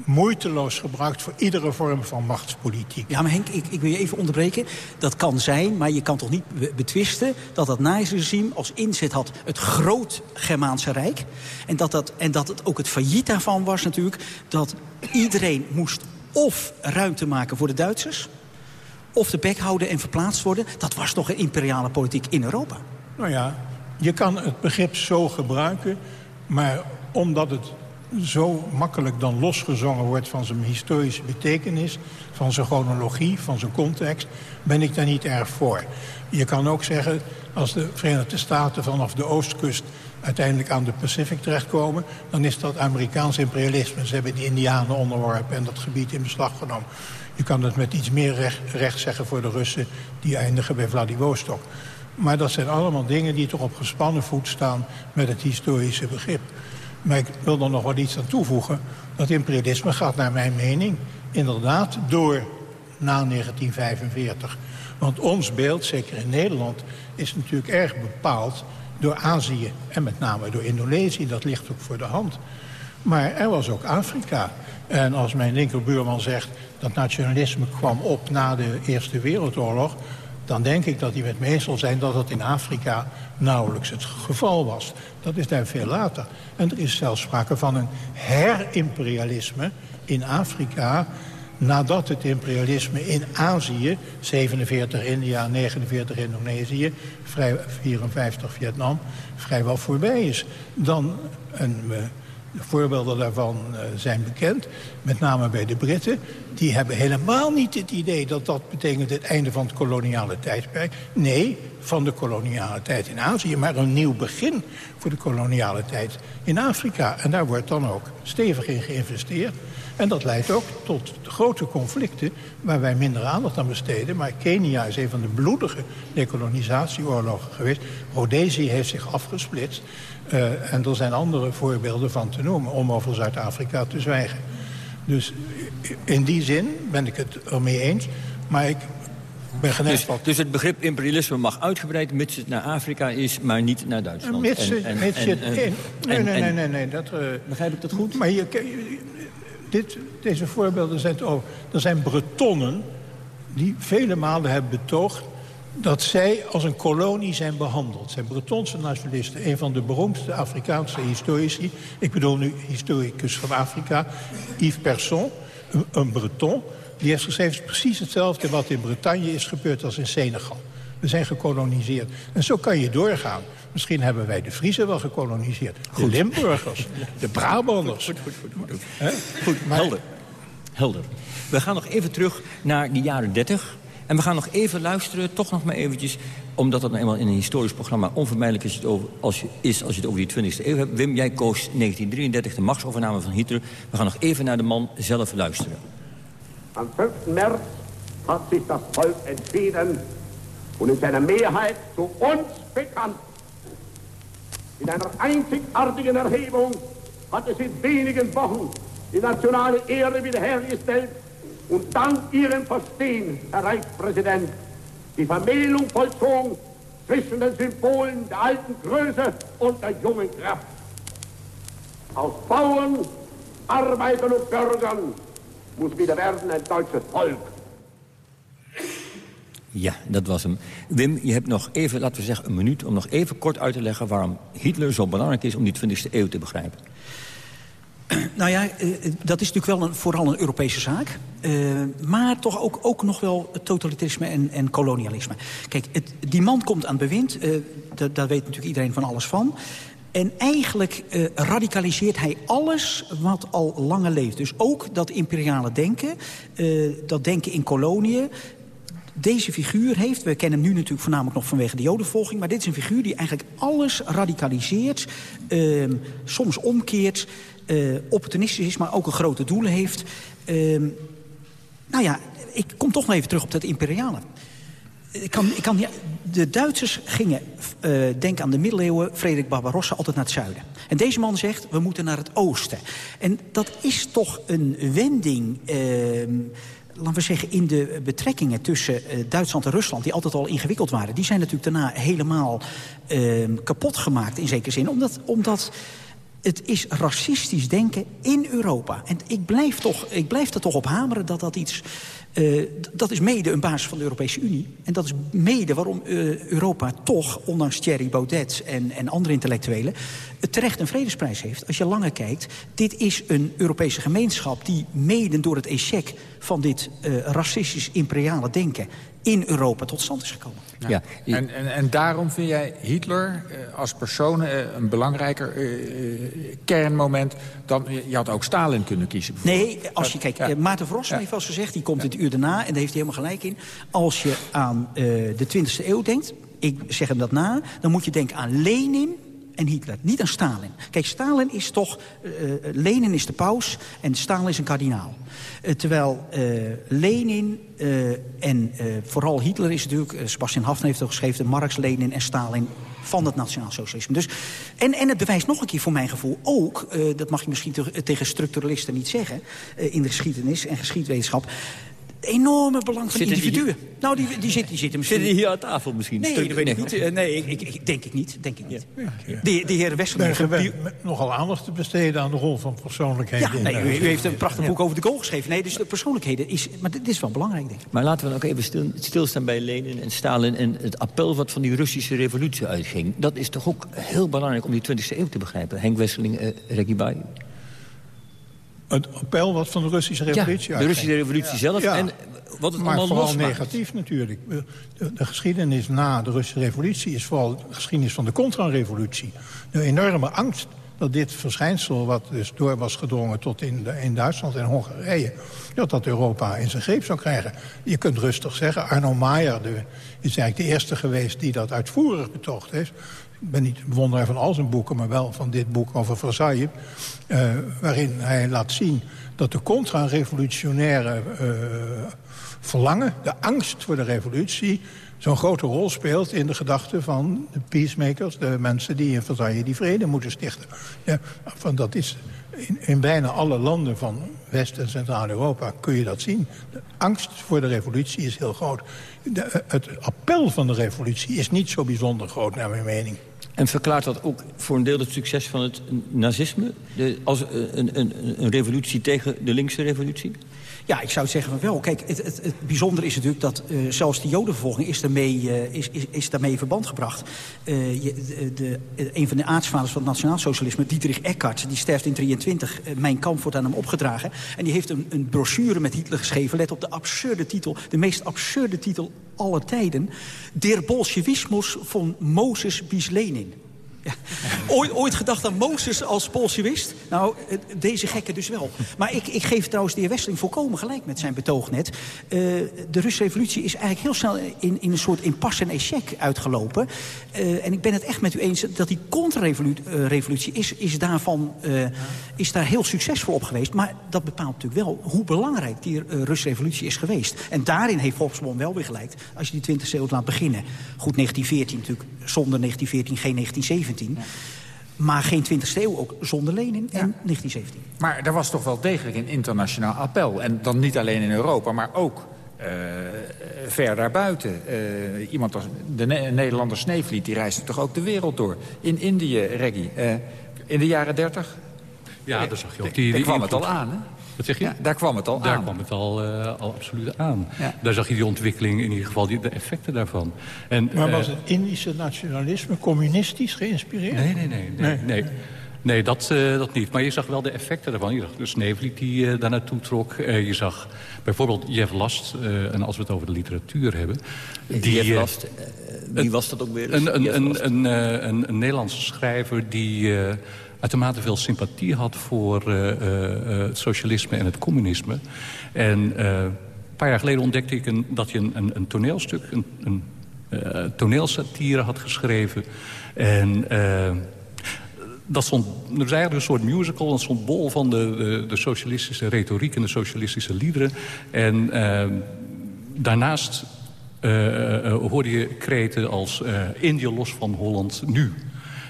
moeiteloos gebruikt voor iedere vorm van machtspolitiek. Ja, maar Henk, ik, ik wil je even onderbreken. Dat kan zijn, maar je kan toch niet betwisten... dat dat nazi-regime als inzet had het groot Germaanse Rijk. En dat, dat, en dat het ook het failliet daarvan was natuurlijk... dat iedereen moest of ruimte maken voor de Duitsers... of de bek houden en verplaatst worden. Dat was toch een imperiale politiek in Europa? Nou ja, je kan het begrip zo gebruiken... maar omdat het zo makkelijk dan losgezongen wordt van zijn historische betekenis... van zijn chronologie, van zijn context, ben ik daar niet erg voor. Je kan ook zeggen, als de Verenigde Staten vanaf de oostkust... uiteindelijk aan de Pacific terechtkomen... dan is dat Amerikaans imperialisme. Ze hebben de Indianen onderworpen en dat gebied in beslag genomen. Je kan het met iets meer recht, recht zeggen voor de Russen... die eindigen bij Vladivostok. Maar dat zijn allemaal dingen die toch op gespannen voet staan... met het historische begrip. Maar ik wil er nog wat iets aan toevoegen. Dat imperialisme gaat naar mijn mening inderdaad door na 1945. Want ons beeld, zeker in Nederland, is natuurlijk erg bepaald door Azië en met name door Indonesië. Dat ligt ook voor de hand. Maar er was ook Afrika. En als mijn linkerbuurman zegt dat nationalisme kwam op na de Eerste Wereldoorlog... dan denk ik dat hij met me zal zijn dat dat in Afrika nauwelijks het geval was. Dat is daar veel later. En er is zelfs sprake van een herimperialisme in Afrika nadat het imperialisme in Azië, 47 India, 49 Indonesië, 54 Vietnam, vrijwel voorbij is. Dan, en uh, de voorbeelden daarvan uh, zijn bekend, met name bij de Britten. Die hebben helemaal niet het idee dat dat betekent het einde van het koloniale tijdperk. Nee, van de koloniale tijd in Azië, maar een nieuw begin voor de koloniale tijd in Afrika. En daar wordt dan ook stevig in geïnvesteerd. En dat leidt ook tot grote conflicten waar wij minder aandacht aan besteden. Maar Kenia is een van de bloedige dekolonisatieoorlogen geweest. Rhodesië heeft zich afgesplitst. Uh, en er zijn andere voorbeelden van te noemen om over Zuid-Afrika te zwijgen. Dus in die zin ben ik het ermee eens. Maar ik ben dus, dus, het begrip imperialisme mag uitgebreid mits het naar Afrika is, maar niet naar Duitsland. Mits, en, en, mits het... En, nee, nee, nee, nee, nee. Dat, uh, begrijp ik dat goed? Maar hier, dit, deze voorbeelden zijn ook... Er zijn Bretonnen die vele malen hebben betoogd dat zij als een kolonie zijn behandeld. zijn Bretonse nationalisten. Een van de beroemdste Afrikaanse historici... ik bedoel nu historicus van Afrika, Yves Persson, een, Breton... die heeft geschreven precies hetzelfde wat in Bretagne is gebeurd als in Senegal. We zijn gekoloniseerd. En zo kan je doorgaan. Misschien hebben wij de Friese wel gekoloniseerd. De Limburgers, de Brabanders. Goed, goed, goed. Goed, goed maar... helder. helder. We gaan nog even terug naar de jaren 30. En we gaan nog even luisteren, toch nog maar eventjes... omdat dat nou eenmaal in een historisch programma onvermijdelijk is, het als je, is als je het over die 20e eeuw hebt. Wim, jij koos 1933, de machtsovername van Hitler. We gaan nog even naar de man zelf luisteren. Am 5. März hat sich das Volk entschieden und in seiner Mehrheit zu uns bekannt. In einer einzigartigen Erhebung hat es in wenigen Wochen die nationale Ehre wiederhergestellt und dank Ihrem Verstehen, Herr Reichspräsident, die Vermählung vollzogen zwischen den Symbolen der alten Größe und der jungen Kraft. Aus Bauern, Arbeitern und Bürgern muss wieder werden ein deutsches Volk. Ja, dat was hem. Wim, je hebt nog even, laten we zeggen, een minuut... om nog even kort uit te leggen waarom Hitler zo belangrijk is... om die 20e eeuw te begrijpen. Nou ja, eh, dat is natuurlijk wel een, vooral een Europese zaak. Uh, maar toch ook, ook nog wel totalitarisme en, en kolonialisme. Kijk, het, die man komt aan het bewind. Daar weet natuurlijk iedereen van alles van. En eigenlijk radicaliseert hij alles wat al langer leeft. Dus ook dat imperiale denken, dat denken in koloniën deze figuur heeft... we kennen hem nu natuurlijk voornamelijk nog vanwege de jodenvolging... maar dit is een figuur die eigenlijk alles radicaliseert, uh, soms omkeert... Uh, opportunistisch is, maar ook een grote doelen heeft. Uh, nou ja, ik kom toch nog even terug op dat imperiale. Ik kan, ik kan, de Duitsers gingen, uh, denk aan de middeleeuwen... Frederik Barbarossa altijd naar het zuiden. En deze man zegt, we moeten naar het oosten. En dat is toch een wending ehm, laten we zeggen, in de betrekkingen tussen uh, Duitsland en Rusland... die altijd al ingewikkeld waren... die zijn natuurlijk daarna helemaal uh, kapot gemaakt in zekere zin. Omdat, omdat het is racistisch denken in Europa. En ik blijf, toch, ik blijf er toch op hameren dat dat iets... Uh, dat is mede een basis van de Europese Unie. En dat is mede waarom uh, Europa toch, ondanks Thierry Baudet en, en andere intellectuelen... terecht een vredesprijs heeft. Als je langer kijkt, dit is een Europese gemeenschap... die mede door het echec van dit uh, racistisch-imperiale denken in Europa tot stand is gekomen. Ja. En, en, en daarom vind jij Hitler uh, als persoon uh, een belangrijker uh, kernmoment dan... Je had ook Stalin kunnen kiezen. Nee, als je kijkt, ja. Maarten Vrossen ja. heeft wel eens gezegd... die komt ja. Uur daarna en daar heeft hij helemaal gelijk in. Als je aan de 20e eeuw denkt, ik zeg hem dat na... dan moet je denken aan Lenin en Hitler, niet aan Stalin. Kijk, Stalin is toch... Uh, Lenin is de paus en Stalin is een kardinaal. Terwijl Lenin en vooral Hitler is natuurlijk... Sebastian Hafner heeft al geschreven... Marx, Lenin en Stalin van het nationaal socialisme. Dus, en, en het bewijst nog een keer voor mijn gevoel ook... dat mag je misschien te, tegen structuralisten niet zeggen... in de geschiedenis en geschiedwetenschap enorme belang van Zitten die individuen. Nou, die, die, zit, die zitten misschien... Zitten die hier aan tafel misschien? Nee, dat weet ik nee. niet. Eh, Nee, ik, ik, denk ik niet. Denk ik niet. De, de heer nogal aandacht te besteden aan de rol van persoonlijkheden. Ja, nee, u, u heeft een prachtig boek over de goal geschreven. Nee, dus de persoonlijkheden is... Maar dit is wel belangrijk, denk ik. Maar laten we dan ook even stil, stilstaan bij Lenin en Stalin... en het appel wat van die Russische revolutie uitging. Dat is toch ook heel belangrijk om die 20e eeuw te begrijpen. Henk Wesseling, eh Reggie Bai. Het appel wat van de Russische revolutie de uitging. Russische revolutie zelf Ja. en wat het maar allemaal vooral losmaakt. negatief natuurlijk. De, de geschiedenis na de Russische revolutie is vooral de geschiedenis van de contra-revolutie. De enorme angst dat dit verschijnsel, wat dus door was gedrongen tot in, de, in Duitsland en Hongarije, dat dat Europa in zijn greep zou krijgen. Je kunt rustig zeggen, Arno Maier de, is eigenlijk de eerste geweest die dat uitvoerig betoogd heeft. Ben niet bewonderaar van al zijn boeken, maar wel van dit boek over Versailles. eh, waarin hij laat zien dat de contra-revolutionaire eh, verlangen, de angst voor de revolutie... zo'n grote rol speelt in de gedachten van de peacemakers... de mensen die in Versailles die vrede moeten stichten. Ja, van dat is in, bijna alle landen van West- en Centraal-Europa kun je dat zien. De angst voor de revolutie is heel groot. Het appel van de revolutie is niet zo bijzonder groot, naar mijn mening. En verklaart dat ook voor een deel het succes van het nazisme? De, als een, een, een, een revolutie tegen de linkse revolutie? Ja, ik zou zeggen van wel. Kijk, het, het, bijzondere is natuurlijk dat eh, zelfs de jodenvervolging is daarmee, eh, is, is, is daarmee in verband gebracht. Eh, je, de, een van de aartsvaders van het nationaalsocialisme, Dietrich Eckart, die sterft in 23. Eh, Mijn kamp wordt aan hem opgedragen. En die heeft een, een brochure met Hitler geschreven. Let op de absurde titel, de meest absurde titel aller tijden. Der Bolsjewismus von Moses bis Lenin. Ooit, ooit gedacht aan Mozes als bolsjewist? Nou, eh, deze gekke dus wel. Maar ik, ik geef trouwens de heer Westeling volkomen gelijk met zijn betoog net. Eh, de Russische revolutie is eigenlijk heel snel in, in een soort impasse en échec uitgelopen. Eh, en ik ben het echt met u eens dat die contra-revolutie is, is, daarvan, eh, is daar heel succesvol op geweest. Maar dat bepaalt natuurlijk wel hoe belangrijk die eh, Russische revolutie is geweest. En daarin heeft Volksbond wel weer gelijk. Als je die 20e eeuw laat beginnen. Goed, 1914 natuurlijk. Zonder 1914 geen 1917. Maar geen 20e eeuw ook zonder Lenin en 1917. Maar er was toch wel degelijk een internationaal appel. En dan niet alleen in Europa, maar ook eh, ver daarbuiten. Eh, iemand als de Ne- Nederlander Sneevliet, die reisde toch ook de wereld door. In Indië, Reggie. eh, in de jaren 30? Ja, daar zag je ook die, die kwam het al aan, hè? Wat zeg je? Ja, daar kwam het al daar aan. kwam het al, eh, al absoluut aan. Ja. Daar zag je die ontwikkeling, in ieder geval die, de effecten daarvan. En, Maar eh, was het Indische nationalisme communistisch geïnspireerd? Nee, nee, nee. nee, nee. Nee, dat, eh, dat niet. Maar je zag wel de effecten daarvan. Je zag de Sneevliet die eh, daar naartoe trok. Eh, je zag bijvoorbeeld Jeff Last, eh, en als we het over de literatuur hebben... Die, Jeff Last, wie was dat ook weer? Een, een, een, een, eh, een, een Nederlandse schrijver die eh, uitermate veel sympathie had... voor eh, eh, het socialisme en het communisme. En eh, een paar jaar geleden ontdekte ik een, dat hij een, een, een toneelstuk... een, een eh, toneelsatire had geschreven. En... eh, dat stond, er is eigenlijk een soort musical. Dat stond bol van de, de, socialistische retoriek en de socialistische liederen. En eh, daarnaast eh, eh, hoorde je kreten als eh Indië los van Holland nu.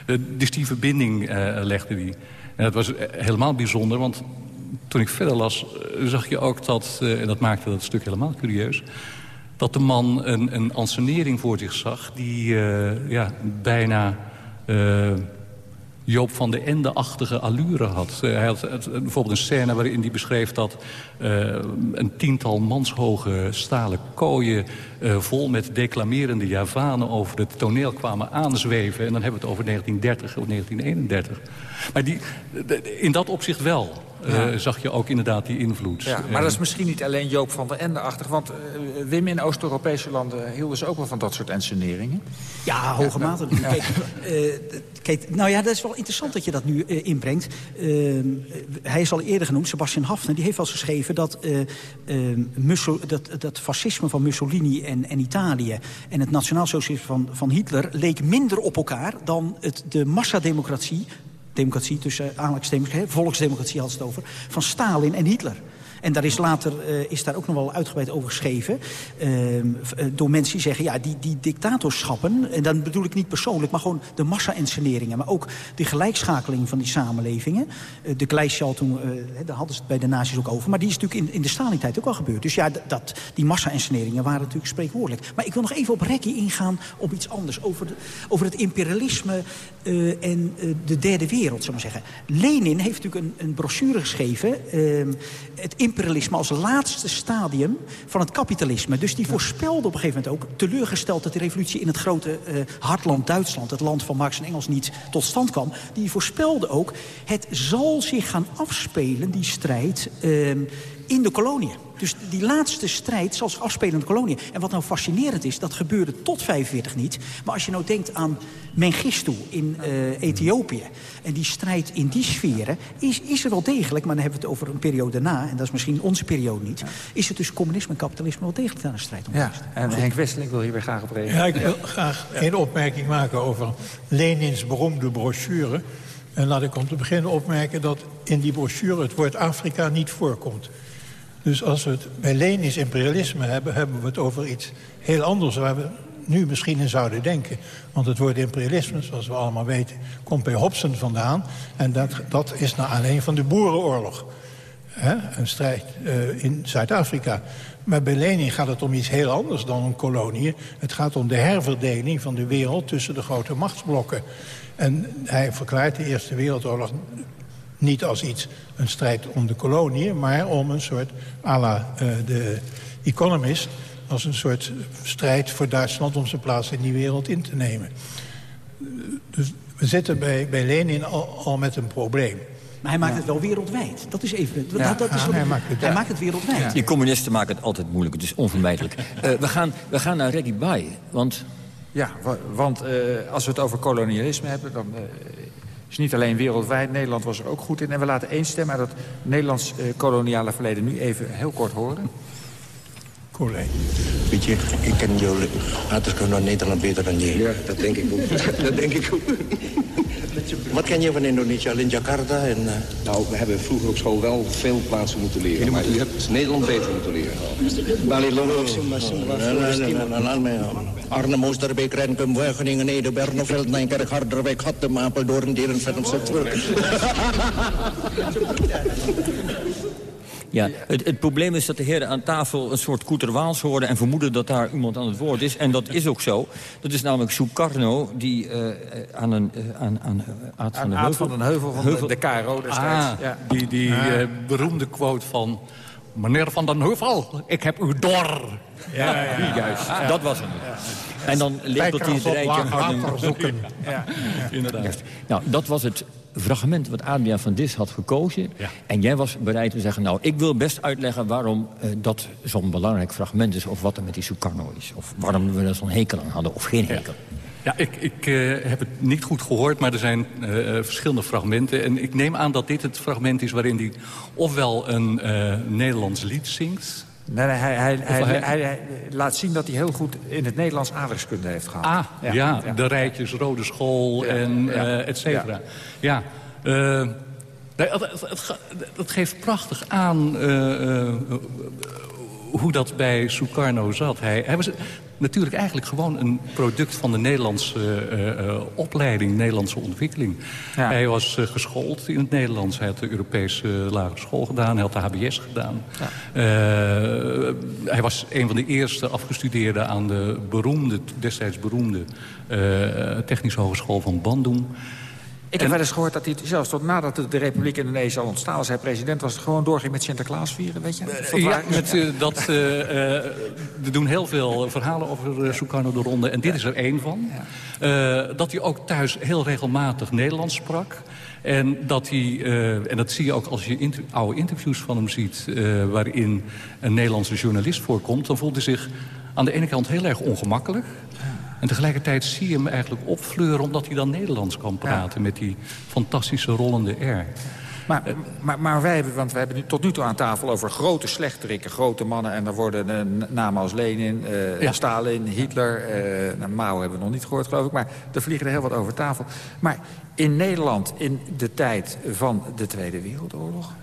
Eh, dus die verbinding eh, legde die. En dat was eh, helemaal bijzonder, want toen ik verder las... zag je ook dat, en dat maakte dat stuk helemaal curieus... dat de man een, een ansenering voor zich zag die ja, bijna... eh, Joop van de Ende-achtige allure had. Eh, hij had het- bijvoorbeeld een scène waarin hij beschreef dat eh, een tiental manshoge stalen kooien... eh, vol met declamerende Javanen over het toneel kwamen aanzweven. En dan hebben we het over 1930 of 1931. Maar die, in dat opzicht wel eh, Ja. zag je ook inderdaad die invloed. Ja, maar dat is misschien niet alleen Joop van der Ende-achtig. Want eh, Wim, in Oost-Europese landen hielden ze ook wel van dat soort enseneringen. Ja, hoge mate. Kijk, eh, kijk, nou ja, dat is wel interessant dat je dat nu eh, inbrengt. Ehm, hij is al eerder genoemd, Sebastian Hafner. Die heeft wel eens geschreven dat, eh, ehm, Musso- dat, dat fascisme van Mussolini en, en Italië... en het nationaalsocialisme van, van Hitler leek minder op elkaar... dan het, de massademocratie, democratie tussen volksdemocratie had het over... van Stalin en Hitler. En daar is later uh, is daar ook nog wel uitgebreid over geschreven. Uh, door mensen die zeggen, ja, die, die dictatorschappen... en dan bedoel ik niet persoonlijk, maar gewoon de massa-enseneringen... maar ook de gelijkschakeling van die samenlevingen. Uh, de Gleichschaltung, daar hadden ze het bij de nazi's ook over. Maar die is natuurlijk in, in de Stalin-tijd ook al gebeurd. Dus ja, dat, die massa-enseneringen waren natuurlijk spreekwoordelijk. Maar ik wil nog even op Rekkie ingaan op iets anders. Over, over het imperialisme en de derde wereld, zullen we zeggen. Lenin heeft natuurlijk een, een brochure geschreven... Ehm, het imperialisme als laatste stadium van het kapitalisme. Dus die voorspelde op een gegeven moment ook... teleurgesteld dat de revolutie in het grote uh, hartland Duitsland... het land van Marx en Engels niet tot stand kwam... die voorspelde ook... het zal zich gaan afspelen, die strijd, uh, in de koloniën. Dus die laatste strijd zal zich afspelen in de koloniën. En wat nou fascinerend is, dat gebeurde tot 45 niet. Maar als je nou denkt aan Mengistu in uh, Ethiopië... en die strijd in die sferen, is, is er wel degelijk... maar dan hebben we het over een periode daarna... en dat is misschien onze periode niet... is het dus communisme en kapitalisme wel degelijk aan een strijd om Ja, en Henk Westeling wil hier weer graag op reageren. Ja, ik wil graag één opmerking maken over Lenins beroemde brochure... En laat ik om te beginnen opmerken dat in die brochure het woord Afrika niet voorkomt. Dus als we het bij Lenisch imperialisme hebben... hebben we het over iets heel anders waar we nu misschien in zouden denken. Want het woord imperialisme, zoals we allemaal weten... komt bij Hobson vandaan. En dat, dat is naar alleen van de boerenoorlog. Een strijd uh, in Zuid-Afrika. Maar bij Lenin gaat het om iets heel anders dan een kolonie. Het gaat om de herverdeling van de wereld tussen de grote machtsblokken. En hij verklaart de Eerste Wereldoorlog niet als iets, een strijd om de koloniën... maar om een soort, à la uh, de Economist... als een soort strijd voor Duitsland om zijn plaats in die wereld in te nemen. Dus we zitten bij, bij Lenin al, al met een probleem. Maar hij maakt het wel wereldwijd. Dat is even... Ja, dat, is ja, hij, maakt het, hij maakt het wereldwijd. Ja. Die communisten maken het altijd moeilijk. Het is onvermijdelijk. uh, we, gaan, we gaan naar Reggie Bay, want... Ja, want uh, als we het over kolonialisme hebben... dan uh, is niet alleen wereldwijd. Nederland was er ook goed in. En we laten één stem uit het Nederlands uh, koloniale verleden nu even heel kort horen. Collega. Weet je, ik ken jullie aardrijkskunde van Nederland beter dan jij. Ja, dat denk ik ook. dat denk ik ook. Wat ken je van Indonesië? Alleen Jakarta en... Uh... Nou, we hebben vroeger op school wel veel plaatsen moeten leren. Maar u hebt Nederland beter moeten leren. Bali Arnhem, Oosterbeek, Renkum, Wageningen, Ede, Berneveld, Nijkerk, Harderwijk, Hattem, Apeldoorn, Derenvet, Ja, het, het, probleem is dat de heren aan tafel een soort koeterwaals hoorden... en vermoeden dat daar iemand aan het woord is. En dat is ook zo. Dat is namelijk Sukarno, die uh, aan een... Uh, aan, aan, Aad van, aan de Aad van den Heuvel van Heuvel. de, de KRO destijds. Ah, ja. Die, die ah. uh, beroemde quote van... Meneer van den Heuvel, ik heb u door. Ja, ja, ja. juist. Ja. Dat was hem. En dan lepelt hij het rijtje Arnhem. zoeken. Ja, ja. inderdaad. Nou, dat was het fragment wat Adriaan van Dis had gekozen. Ja. En jij was bereid te zeggen... nou, ik wil best uitleggen waarom uh, dat zo'n belangrijk fragment is... of wat er met die Sukarno is. Of waarom we er zo'n hekel aan hadden, of geen hekel. Ja. Ja, ik, ik uh, heb het niet goed gehoord, maar er zijn uh, verschillende fragmenten. En ik neem aan dat dit het fragment is waarin hij ofwel een Nederlands lied zingt... Nee, nee hij, hij, hij, hij, hij, laat zien dat hij heel goed in het Nederlands aardrijkskunde heeft gehad. Ah, ja, ja, ja. de rijtjes, Rode School en et cetera. Ja, het, het, het, geeft prachtig aan hoe dat bij Sukarno zat. Hij, hij was natuurlijk eigenlijk gewoon een product van de Nederlandse uh, uh, opleiding, Nederlandse ontwikkeling. Ja. Hij was uh, geschoold in het Nederlands. Hij had de Europese lagere school gedaan, hij had de HBS gedaan. Ja. hij was een van de eerste afgestudeerden aan de beroemde, destijds beroemde Technische Hogeschool van Bandung. Ik heb wel eens gehoord dat hij zelfs tot nadat de, de Republiek Indonesië al ontstaan was... hij president was, gewoon doorging met Sinterklaas vieren, weet je? Uh, ja, met, uh, dat, uh, we doen heel veel verhalen over Sukarno de Ronde. En dit is er één van. Dat hij ook thuis heel regelmatig Nederlands sprak. En dat hij, en dat zie je ook als je inter oude interviews van hem ziet... waarin een Nederlandse journalist voorkomt... dan voelt hij zich aan de ene kant heel erg ongemakkelijk... En tegelijkertijd zie je hem eigenlijk opfleuren... omdat hij dan Nederlands kan praten met die fantastische rollende R. Maar, maar, maar wij hebben, want we hebben nu, tot nu toe aan tafel over grote slechterikken, grote mannen. En daar worden namen als Lenin, ja. Stalin, Hitler. Uh, nou, Mao hebben we nog niet gehoord, geloof ik. Maar er vliegen er heel wat over tafel. Maar in Nederland, in de tijd van de Tweede Wereldoorlog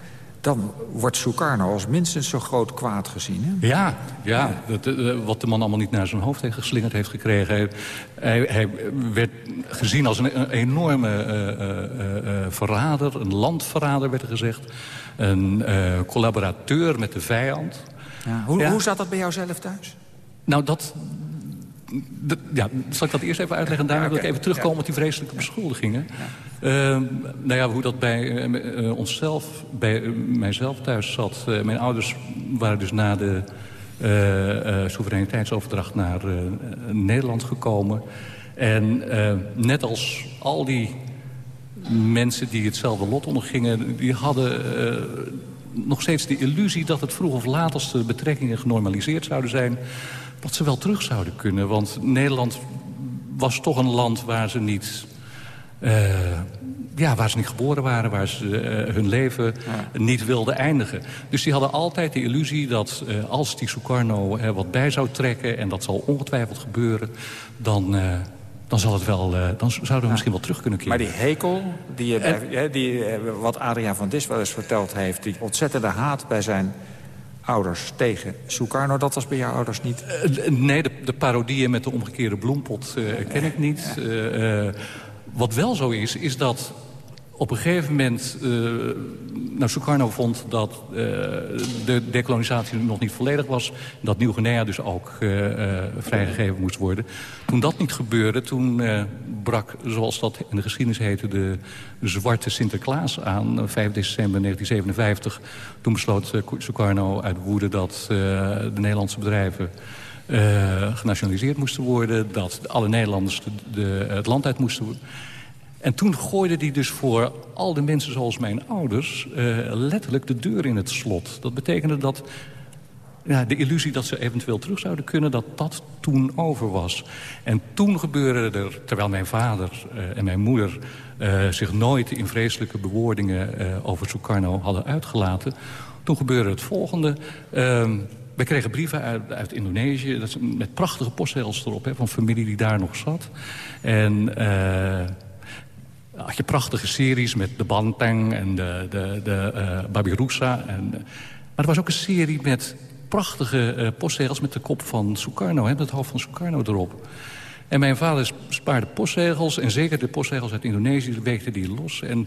dan wordt Sukarno als minstens zo groot kwaad gezien. Hè? Ja, ja. Dat, eh, wat de man allemaal niet naar zijn hoofd heeft geslingerd heeft gekregen. Hij, hij, hij werd gezien als een, een enorme eh, eh, verrader, een landverrader werd er gezegd. Een collaborateur met de vijand. Ja. Hoe, Ja. hoe zat dat bij jou zelf thuis? Nou, dat... ja, zal ik dat eerst even uitleggen? En daarna Ja, wil ik even terugkomen Ja. op die vreselijke beschuldigingen. Ehm, nou ja, hoe dat bij eh, eh, onszelf, bij eh, mijzelf thuis zat. Mijn ouders waren dus na de soevereiniteitsoverdracht naar Nederland gekomen. En net als al die mensen die hetzelfde lot ondergingen... die hadden nog steeds de illusie dat het vroeg of laat... als de betrekkingen genormaliseerd zouden zijn... dat ze wel terug zouden kunnen. Want Nederland was toch een land waar ze niet... eh, ja, waar ze niet geboren waren, waar ze eh, hun leven niet wilden eindigen. Dus die hadden altijd de illusie dat eh, als die Sukarno er wat bij zou trekken... en dat zal ongetwijfeld gebeuren, dan, dan, zal het wel, eh, dan zouden we misschien wel terug kunnen keren. Maar die hekel, die, je bij- hè, die, eh, wat Adriaan van Dis wel eens verteld heeft... die ontzettende haat bij zijn ouders tegen Sukarno... dat was bij jouw ouders niet? Eh, Nee, de, de parodieën met de omgekeerde bloempot eh, ken ik niet. Eh, eh, wat wel zo is, is dat op een gegeven moment... eh nou, Sukarno vond dat eh, de decolonisatie nog niet volledig was... dat Nieuw-Guinea dus ook eh, vrijgegeven moest worden. Toen dat niet gebeurde, toen brak, zoals dat in de geschiedenis heette... de Zwarte Sinterklaas aan, eh, 5 december 1957. Toen besloot Sukarno uit woede dat de Nederlandse bedrijven... genationaliseerd moesten worden. Dat alle Nederlanders de, het land uit moesten. En toen gooide hij dus voor al de mensen zoals mijn ouders... eh, letterlijk de deur in het slot. Dat betekende dat ja, de illusie dat ze eventueel terug zouden kunnen... dat dat toen over was. En toen gebeurde er, terwijl mijn vader eh, en mijn moeder... eh, zich nooit in vreselijke bewoordingen over Sukarno hadden uitgelaten... toen gebeurde het volgende... Ehm, wij kregen brieven uit, Indonesië dat met prachtige postzegels erop... Hè, van familie die daar nog zat. En had je prachtige series met de Banteng en de, de, de eh, Babirusa. En, eh, maar er was ook een serie met prachtige eh, postzegels met de kop van Sukarno. Hè, met het hoofd van Sukarno erop. En mijn vader spaarde postzegels. En zeker de postzegels uit Indonesië weekte die los. En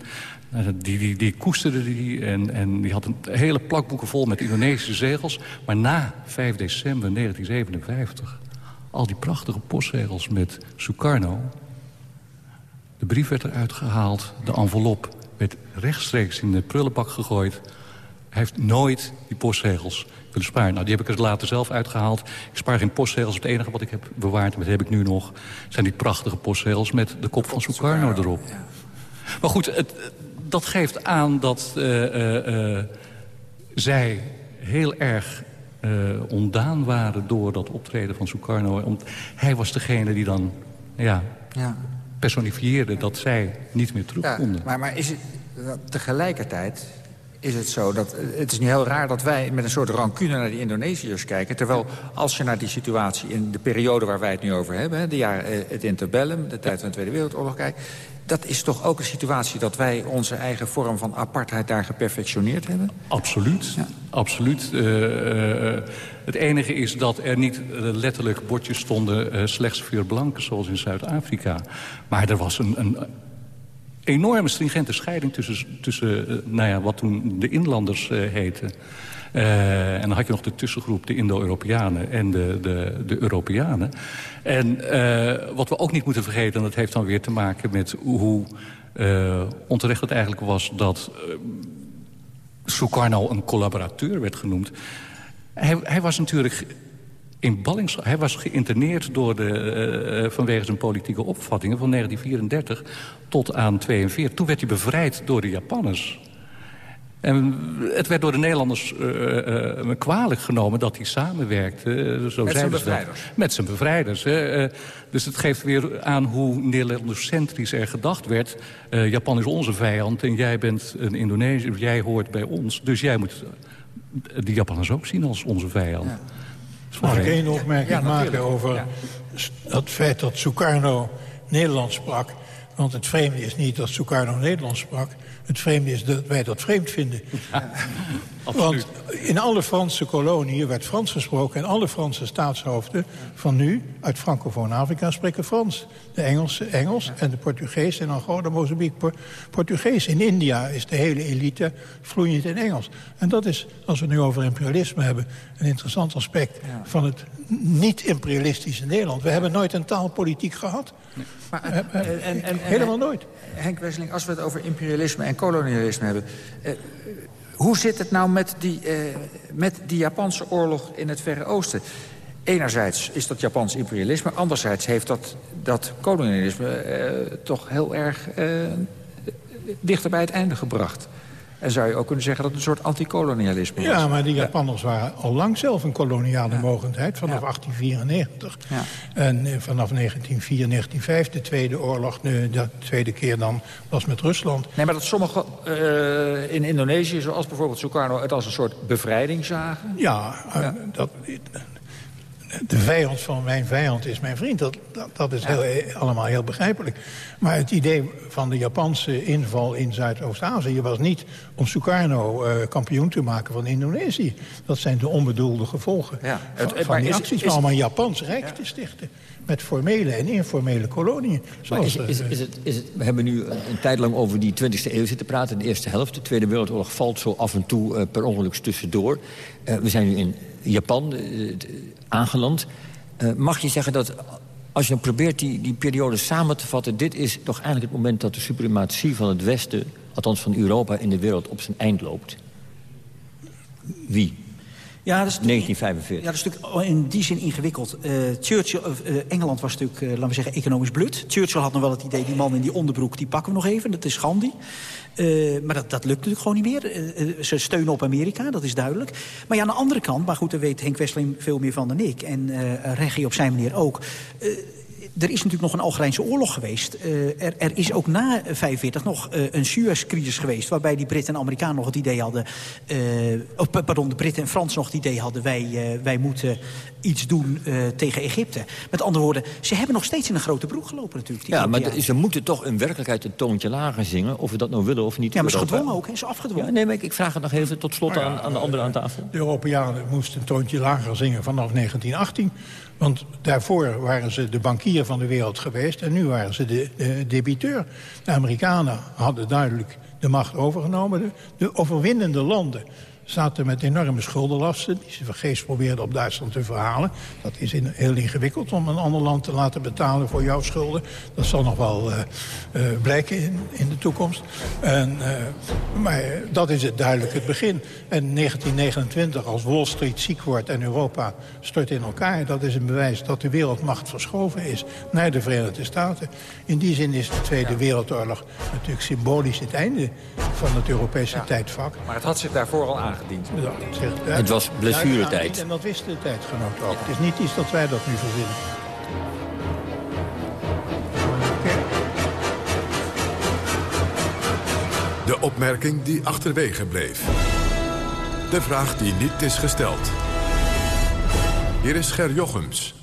die, die, die koesterde die. En, en die had een hele plakboeken vol met Indonesische zegels. Maar na 5 december 1957... al die prachtige postzegels met Sukarno... De brief werd eruit gehaald. De envelop werd rechtstreeks in de prullenbak gegooid. Hij heeft nooit die postzegels willen sparen. Nou, die heb ik er later zelf uitgehaald. Ik spaar geen postzegels. Het enige wat ik heb bewaard, en dat heb ik nu nog... zijn die prachtige postzegels met de kop van Sukarno erop. Maar goed, het, dat geeft aan dat eh, eh, eh, zij heel erg ontdaan waren... door dat optreden van Sukarno. Hij was degene die dan... Ja, Ja. Personifieerde dat zij niet meer terug Ja, maar, maar is het, tegelijkertijd is het zo dat... Het is niet heel raar dat wij met een soort rancune naar die Indonesiërs kijken. Terwijl als je naar die situatie in de periode waar wij het nu over hebben... de jaar, eh, het interbellum, de tijd van de Tweede Wereldoorlog kijkt... dat is toch ook een situatie dat wij onze eigen vorm van apartheid daar geperfectioneerd hebben? Absoluut, absoluut. Eh, eh, het enige is dat er niet letterlijk bordjes stonden... slechts voor blanken, zoals in Zuid-Afrika. Maar er was een, een enorme stringente scheiding tussen, tussen eh, nou ja, wat toen de inlanders eh, heten. Eh, en dan had je nog de tussengroep, de Indo-Europeanen en de, de, de Europeanen. En wat we ook niet moeten vergeten, en dat heeft dan weer te maken met hoe onterecht het eigenlijk was... dat Sukarno een collaborateur werd genoemd. Hij, hij was natuurlijk in ballings... Hij was geïnterneerd door de, eh, eh, vanwege zijn politieke opvattingen... van 1934 tot aan 1942. Toen werd hij bevrijd door de Japanners. En het werd door de Nederlanders eh, kwalijk genomen dat hij samenwerkte. zo Met zijn dat. bevrijders. Met zijn bevrijders. hè. Dus het geeft weer aan hoe Nederlands-centrisch er gedacht werd. Japan is onze vijand en jij bent een Indonesiër. Jij hoort bij ons. Dus jij moet die Japanners ook zien als onze vijand. Mag ik één opmerking Ja, maken over Ja. het feit dat Sukarno Nederlands sprak? Want het vreemde is niet dat Sukarno Nederlands sprak. Het vreemde is dat wij dat vreemd vinden. Want in alle Franse koloniën werd Frans gesproken... en alle Franse staatshoofden van nu uit Francofoon Afrika spreken Frans. De Engelse Engels en de Portugees en Angola, Mozambique Portugees. In India is de hele elite vloeiend in Engels. En dat is, als we het nu over imperialisme hebben... een interessant aspect van het niet-imperialistische Nederland. We hebben nooit een taalpolitiek gehad. Maar, Eh, en, en, en, helemaal nooit. Henk Wesseling, als we het over imperialisme en kolonialisme hebben... eh, hoe zit het nou met die, eh, met die Japanse oorlog in het Verre Oosten? Enerzijds is dat Japans imperialisme. Anderzijds heeft dat, dat kolonialisme eh, toch heel erg eh, dichter bij het einde gebracht. En zou je ook kunnen zeggen dat het een soort antikolonialisme was. Ja, maar die Japanners waren al lang zelf een koloniale mogendheid... vanaf 1894. En eh, vanaf 1904, 1905, de Tweede Oorlog... Nu, de tweede keer dan was met Rusland. Nee, maar dat sommigen eh, in Indonesië, zoals bijvoorbeeld Sukarno... het als een soort bevrijding zagen? Ja, eh, Dat, de vijand van mijn vijand is mijn vriend. Dat, dat, dat is heel, eh, allemaal heel begrijpelijk. Maar het idee van de Japanse inval in Zuidoost-Azië... was niet om Sukarno eh, kampioen te maken van Indonesië. Dat zijn de onbedoelde gevolgen Ja, van, het- van maar die is- acties. is- maar om een Japans rijk te stichten. Met formele en informele koloniën. Maar Zoals, is, is, eh, is het, is het, we hebben nu een, een tijd lang over die 20e eeuw zitten praten. De eerste helft, de Tweede Wereldoorlog valt zo af en toe per ongeluk tussendoor. Eh, we zijn nu in Japan eh, aangeland. Eh, mag je zeggen dat als je probeert die, die periode samen te vatten... dit is toch eigenlijk het moment dat de suprematie van het Westen... althans van Europa in de wereld op zijn eind loopt? Wie? Ja, dat is 1945. Ja, dat is natuurlijk in die zin ingewikkeld. Eh, Churchill, eh, Engeland was natuurlijk, eh, laten we zeggen, economisch blut. Churchill had nog wel het idee, die man in die onderbroek, die pakken we nog even. Dat is Gandhi. Maar dat, dat lukt natuurlijk gewoon niet meer. Ze steunen op Amerika, dat is duidelijk. Maar ja, aan de andere kant, maar goed, daar weet Henk Westling veel meer van dan ik. En Reggie op zijn manier ook. Er is natuurlijk nog een Algerijnse oorlog geweest. Eh, er, er is ook na 45 nog eh, een Suez-crisis geweest... waarbij die Britten en Amerikanen nog het idee hadden... eh, of, pardon, de Britten en Fransen nog het idee hadden... wij, wij moeten iets doen eh, tegen Egypte. Met andere woorden, ze hebben nog steeds in een grote broek gelopen natuurlijk. die Ja, maar Europeanen. ze moeten toch in werkelijkheid een toontje lager zingen... of we dat nou willen of niet. Ja, maar ze is gedwongen ook, hè? Is afgedwongen. Ja, nee, maar ik, ik vraag het nog even tot slot aan, aan de anderen aan tafel. De Europeanen moesten een toontje lager zingen vanaf 1918. Want daarvoor waren ze de bankier van de wereld geweest... en nu waren ze de, de debiteur. De Amerikanen hadden duidelijk de macht overgenomen. De overwinnende landen zaten met enorme schuldenlasten... die ze vergeefs probeerden op Duitsland te verhalen. Dat is in, heel ingewikkeld om een ander land te laten betalen voor jouw schulden. Dat zal nog wel eh, eh, blijken in, in de toekomst. En, eh, maar dat is het duidelijk het begin. En 1929, als Wall Street ziek wordt en Europa stort in elkaar... dat is een bewijs dat de wereldmacht verschoven is naar de Verenigde Staten. In die zin is de Tweede Wereldoorlog natuurlijk symbolisch het einde van het Europese tijdvak. Maar het had zich daarvoor al Ja, Het was blessuretijd. Ja, En dat wisten de tijdgenoten ook. Het is niet iets dat wij dat nu verzinnen. De opmerking die achterwege bleef. De vraag die niet is gesteld. Hier is Ger Jochems.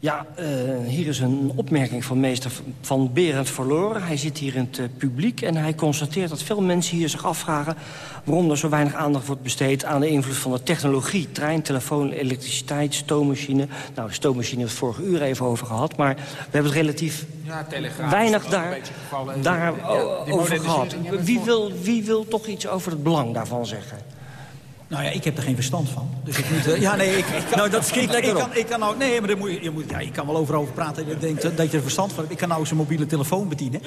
Ja, eh, hier is een opmerking van meester Van Berend Verloren. Hij zit hier in het eh, publiek en hij constateert dat veel mensen hier zich afvragen... waarom er zo weinig aandacht wordt besteed aan de invloed van de technologie. Trein, telefoon, elektriciteit, stoommachine. Nou, de stoommachine hebben we het vorige uur even over gehad... maar we hebben het relatief Ja, weinig daar, daar Ja, over gehad. Wie wil, wie wil toch iets over het belang daarvan zeggen? Nou ja, ik heb er geen verstand van. Dus ik moet... ja, nee, ik, ik kan, Nou, dat schiet ik, lekker ik kan, ik kan nou, nee, maar dan moet je, je, moet, ja, je kan wel overal over praten. Ik denk dat, dat je er verstand van hebt. Ik kan nou zijn mobiele telefoon bedienen.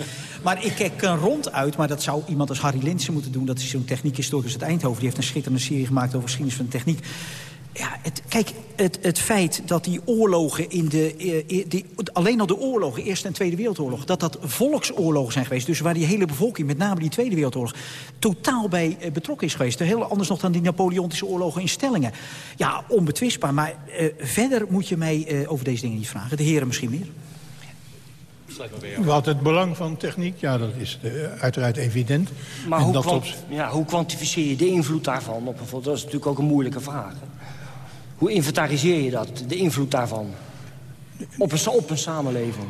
Maar ik kijk kan ronduit, maar dat zou iemand als Harry Linsen moeten doen. Dat is zo'n techniekhistoricus uit Eindhoven. Die heeft een schitterende serie gemaakt over geschiedenis van de techniek. Ja, het, kijk, het, het feit dat die oorlogen in de... eh, die, alleen al de oorlogen, Eerste en Tweede Wereldoorlog... dat dat volksoorlogen zijn geweest. Dus waar die hele bevolking, met name die Tweede Wereldoorlog... totaal bij eh, betrokken is geweest. Heel anders nog dan die Napoleontische oorlogen in stellingen. Ja, onbetwistbaar. Maar eh, verder moet je mij eh, over deze dingen niet vragen. De heren misschien meer. Wat het belang van techniek, ja, dat is uiteraard evident. Maar En hoe, dat kwant- op- ja, hoe kwantificeer je de invloed daarvan? Op, bijvoorbeeld? dat is natuurlijk ook een moeilijke vraag. hè. Hoe inventariseer je dat, de invloed daarvan? Op een, op een samenleving?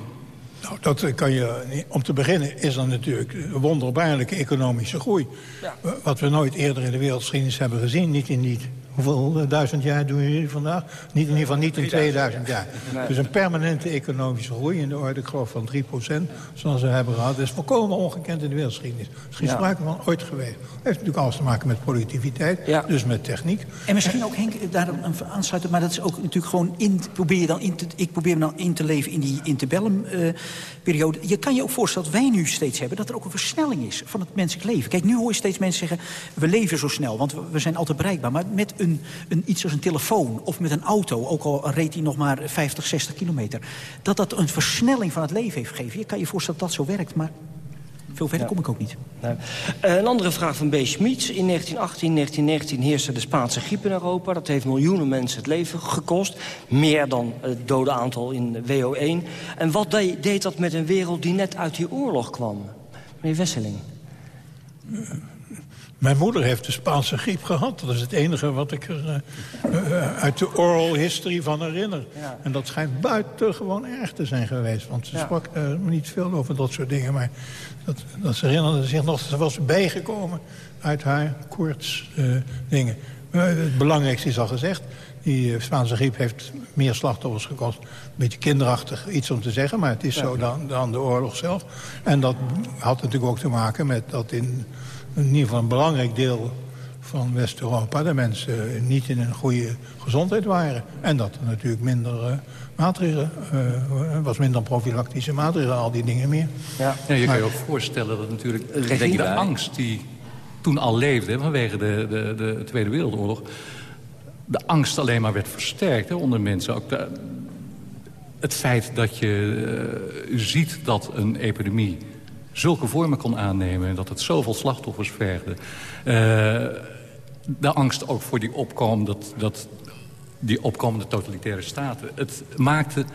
Nou, dat kan je, om te beginnen is er natuurlijk wonderbaarlijke economische groei. Wat we nooit eerder in de wereldgeschiedenis hebben gezien. Niet in die Hoeveel eh, duizend jaar doen jullie vandaag? Niet, in ieder geval niet in 2000 jaar. Dus een permanente economische groei in de orde, ik geloof van 3% zoals we hebben gehad. Dat is volkomen ongekend in de wereldgeschiedenis. Er is geen sprake van ooit geweest. Het heeft natuurlijk alles te maken met productiviteit, dus met techniek. En misschien ook, Henk, daar aansluiten, maar dat is ook natuurlijk gewoon... In, probeer je dan in te, ik probeer me dan in te leven in die interbellum-periode. je kan je ook voorstellen dat wij nu steeds hebben... dat er ook een versnelling is van het menselijk leven. Kijk, nu hoor je steeds mensen zeggen, we leven zo snel, want we zijn altijd bereikbaar. Maar met een, een, iets als een telefoon of met een auto... ook al reed hij nog maar 50, 60 kilometer... dat dat een versnelling van het leven heeft gegeven. Je kan je voorstellen dat dat zo werkt, maar veel verder kom ik ook niet. Nee. Uh, een andere vraag van B. Schmitz. In 1918, 1919 heerste de Spaanse griep in Europa. Dat heeft miljoenen mensen het leven gekost. Meer dan het dode aantal in WO1. En wat deed, deed dat met een wereld die net uit die oorlog kwam? Meneer Wesseling. Mijn moeder heeft de Spaanse griep gehad. Dat is het enige wat ik er uh, uit de oral history van herinner. En dat schijnt buitengewoon erg te zijn geweest. Want ze sprak uh, niet veel over dat soort dingen. Maar dat, dat ze herinnerde zich nog, ze was bijgekomen uit haar koorts uh, dingen. het belangrijkste is al gezegd. Die Spaanse griep heeft meer slachtoffers gekost. Een beetje kinderachtig iets om te zeggen, maar het is zo dan, dan de oorlog zelf. En dat had natuurlijk ook te maken met dat in in ieder geval een belangrijk deel van West-Europa... de mensen niet in een goede gezondheid waren. En dat er natuurlijk minder uh, maatregelen... Uh, was minder profilactische maatregelen, al die dingen meer. Ja. ja je kan je ook voorstellen dat natuurlijk de angst die toen al leefde... vanwege de, de, de Tweede Wereldoorlog... de angst alleen maar werd versterkt hè, onder mensen. Ook de, het feit dat je uh, ziet dat een epidemie zulke vormen kon aannemen... en dat het zoveel slachtoffers vergde. Uh, de angst ook voor die, opkom, dat, dat, die opkomende totalitaire staten. Het maakte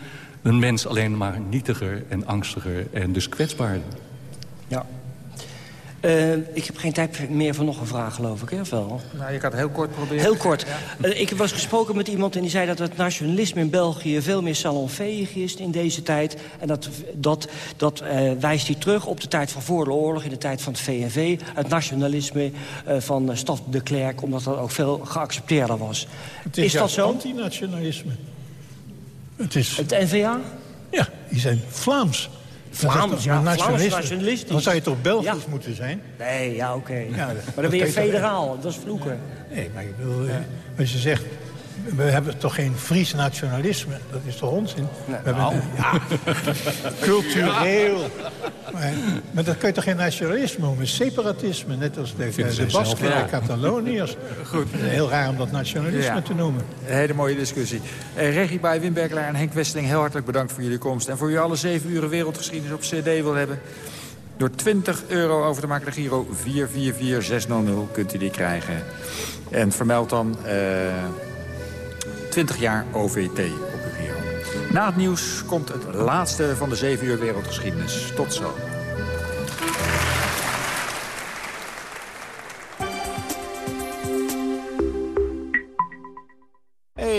een mens alleen maar nietiger en angstiger en dus kwetsbaarder. Ja. Uh, ik heb geen tijd meer voor nog een vraag, geloof ik, hè, of wel? Nou, je kan het heel kort proberen. Heel kort. Ja. Uh, ik was gesproken met iemand en die zei dat het nationalisme in België... veel meer salonveeg is in deze tijd. En dat, dat, dat uh, wijst hij terug op de tijd van voor de oorlog... in de tijd van het VNV. Het nationalisme van Staf de Klerk... omdat dat ook veel geaccepteerder was. Het is, is dat zo? antinationalisme. Het is... Het NVA? Ja, die zijn Vlaams. Vlaams, ja, nationalistisch. Dan zou je toch Belgisch moeten zijn? Nee, ja, oké. Okay. Ja, maar dan ben je federaal, dat is vloeken. Nee, maar ik bedoel, als je zegt... We hebben toch geen Fries nationalisme? Dat is toch onzin? Nee, we nou. hebben, ja, cultureel. Maar, maar, dat kun je toch geen nationalisme noemen? Separatisme, net als de, de, de Basken en Cataloniërs. Goed. Heel raar om dat nationalisme ja. te noemen. Een hele mooie discussie. Eh, Regie bij Wim Berkelaar en Henk Westeling, heel hartelijk bedankt voor jullie komst. En voor jullie alle zeven uren wereldgeschiedenis op cd wil hebben... Door 20 euro over te maken de Giro 444600 kunt u die krijgen. En vermeld dan... Uh, 20 jaar OVT op uw. Na het nieuws komt het laatste van de 7 uur wereldgeschiedenis. Tot zo.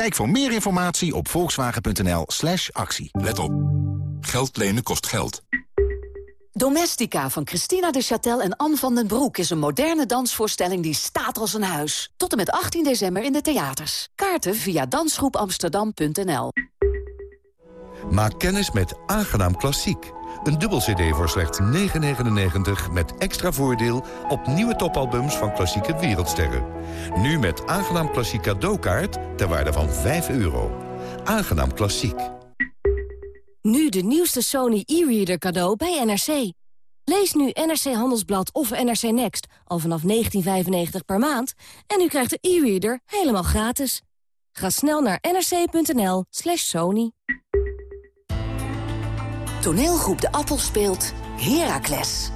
Kijk voor meer informatie op volkswagen.nl slash actie. Let op. Geld lenen kost geld. Domestica van Christina de Châtel en Anne van den Broek... is een moderne dansvoorstelling die staat als een huis. Tot en met 18 december in de theaters. Kaarten via dansgroepamsterdam.nl Maak kennis met Aangenaam Klassiek. Een dubbel cd voor slechts 9,99 met extra voordeel... op nieuwe topalbums van klassieke wereldsterren. Nu met Aangenaam Klassiek cadeaukaart ter waarde van 5 euro. Aangenaam Klassiek. Nu de nieuwste Sony e-reader cadeau bij NRC. Lees nu NRC Handelsblad of NRC Next al vanaf 19,95 per maand... en u krijgt de e-reader helemaal gratis. Ga snel naar nrc.nl slash sony. Toneelgroep De Appel speelt Heracles.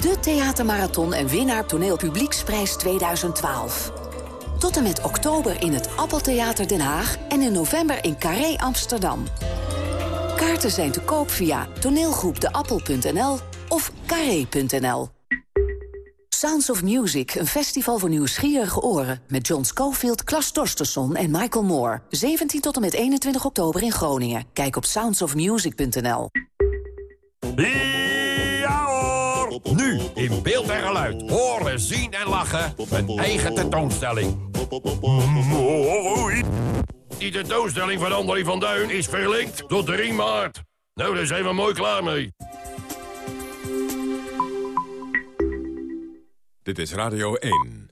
De theatermarathon en winnaar toneelpublieksprijs 2012. Tot en met oktober in het Appeltheater Den Haag... en in november in Carré Amsterdam. Kaarten zijn te koop via toneelgroepdeappel.nl of carré.nl. Sounds of Music, een festival voor nieuwsgierige oren... met John Schofield, Klas Torstensson en Michael Moore. 17 tot en met 21 oktober in Groningen. Kijk op soundsofmusic.nl. Ja hoor! Nu in beeld en geluid. Horen, zien en lachen. Een eigen tentoonstelling. Mooi. Die tentoonstelling van André van Duin is verlinkt tot 3 maart. Nou, daar zijn we mooi klaar mee. Dit is Radio 1.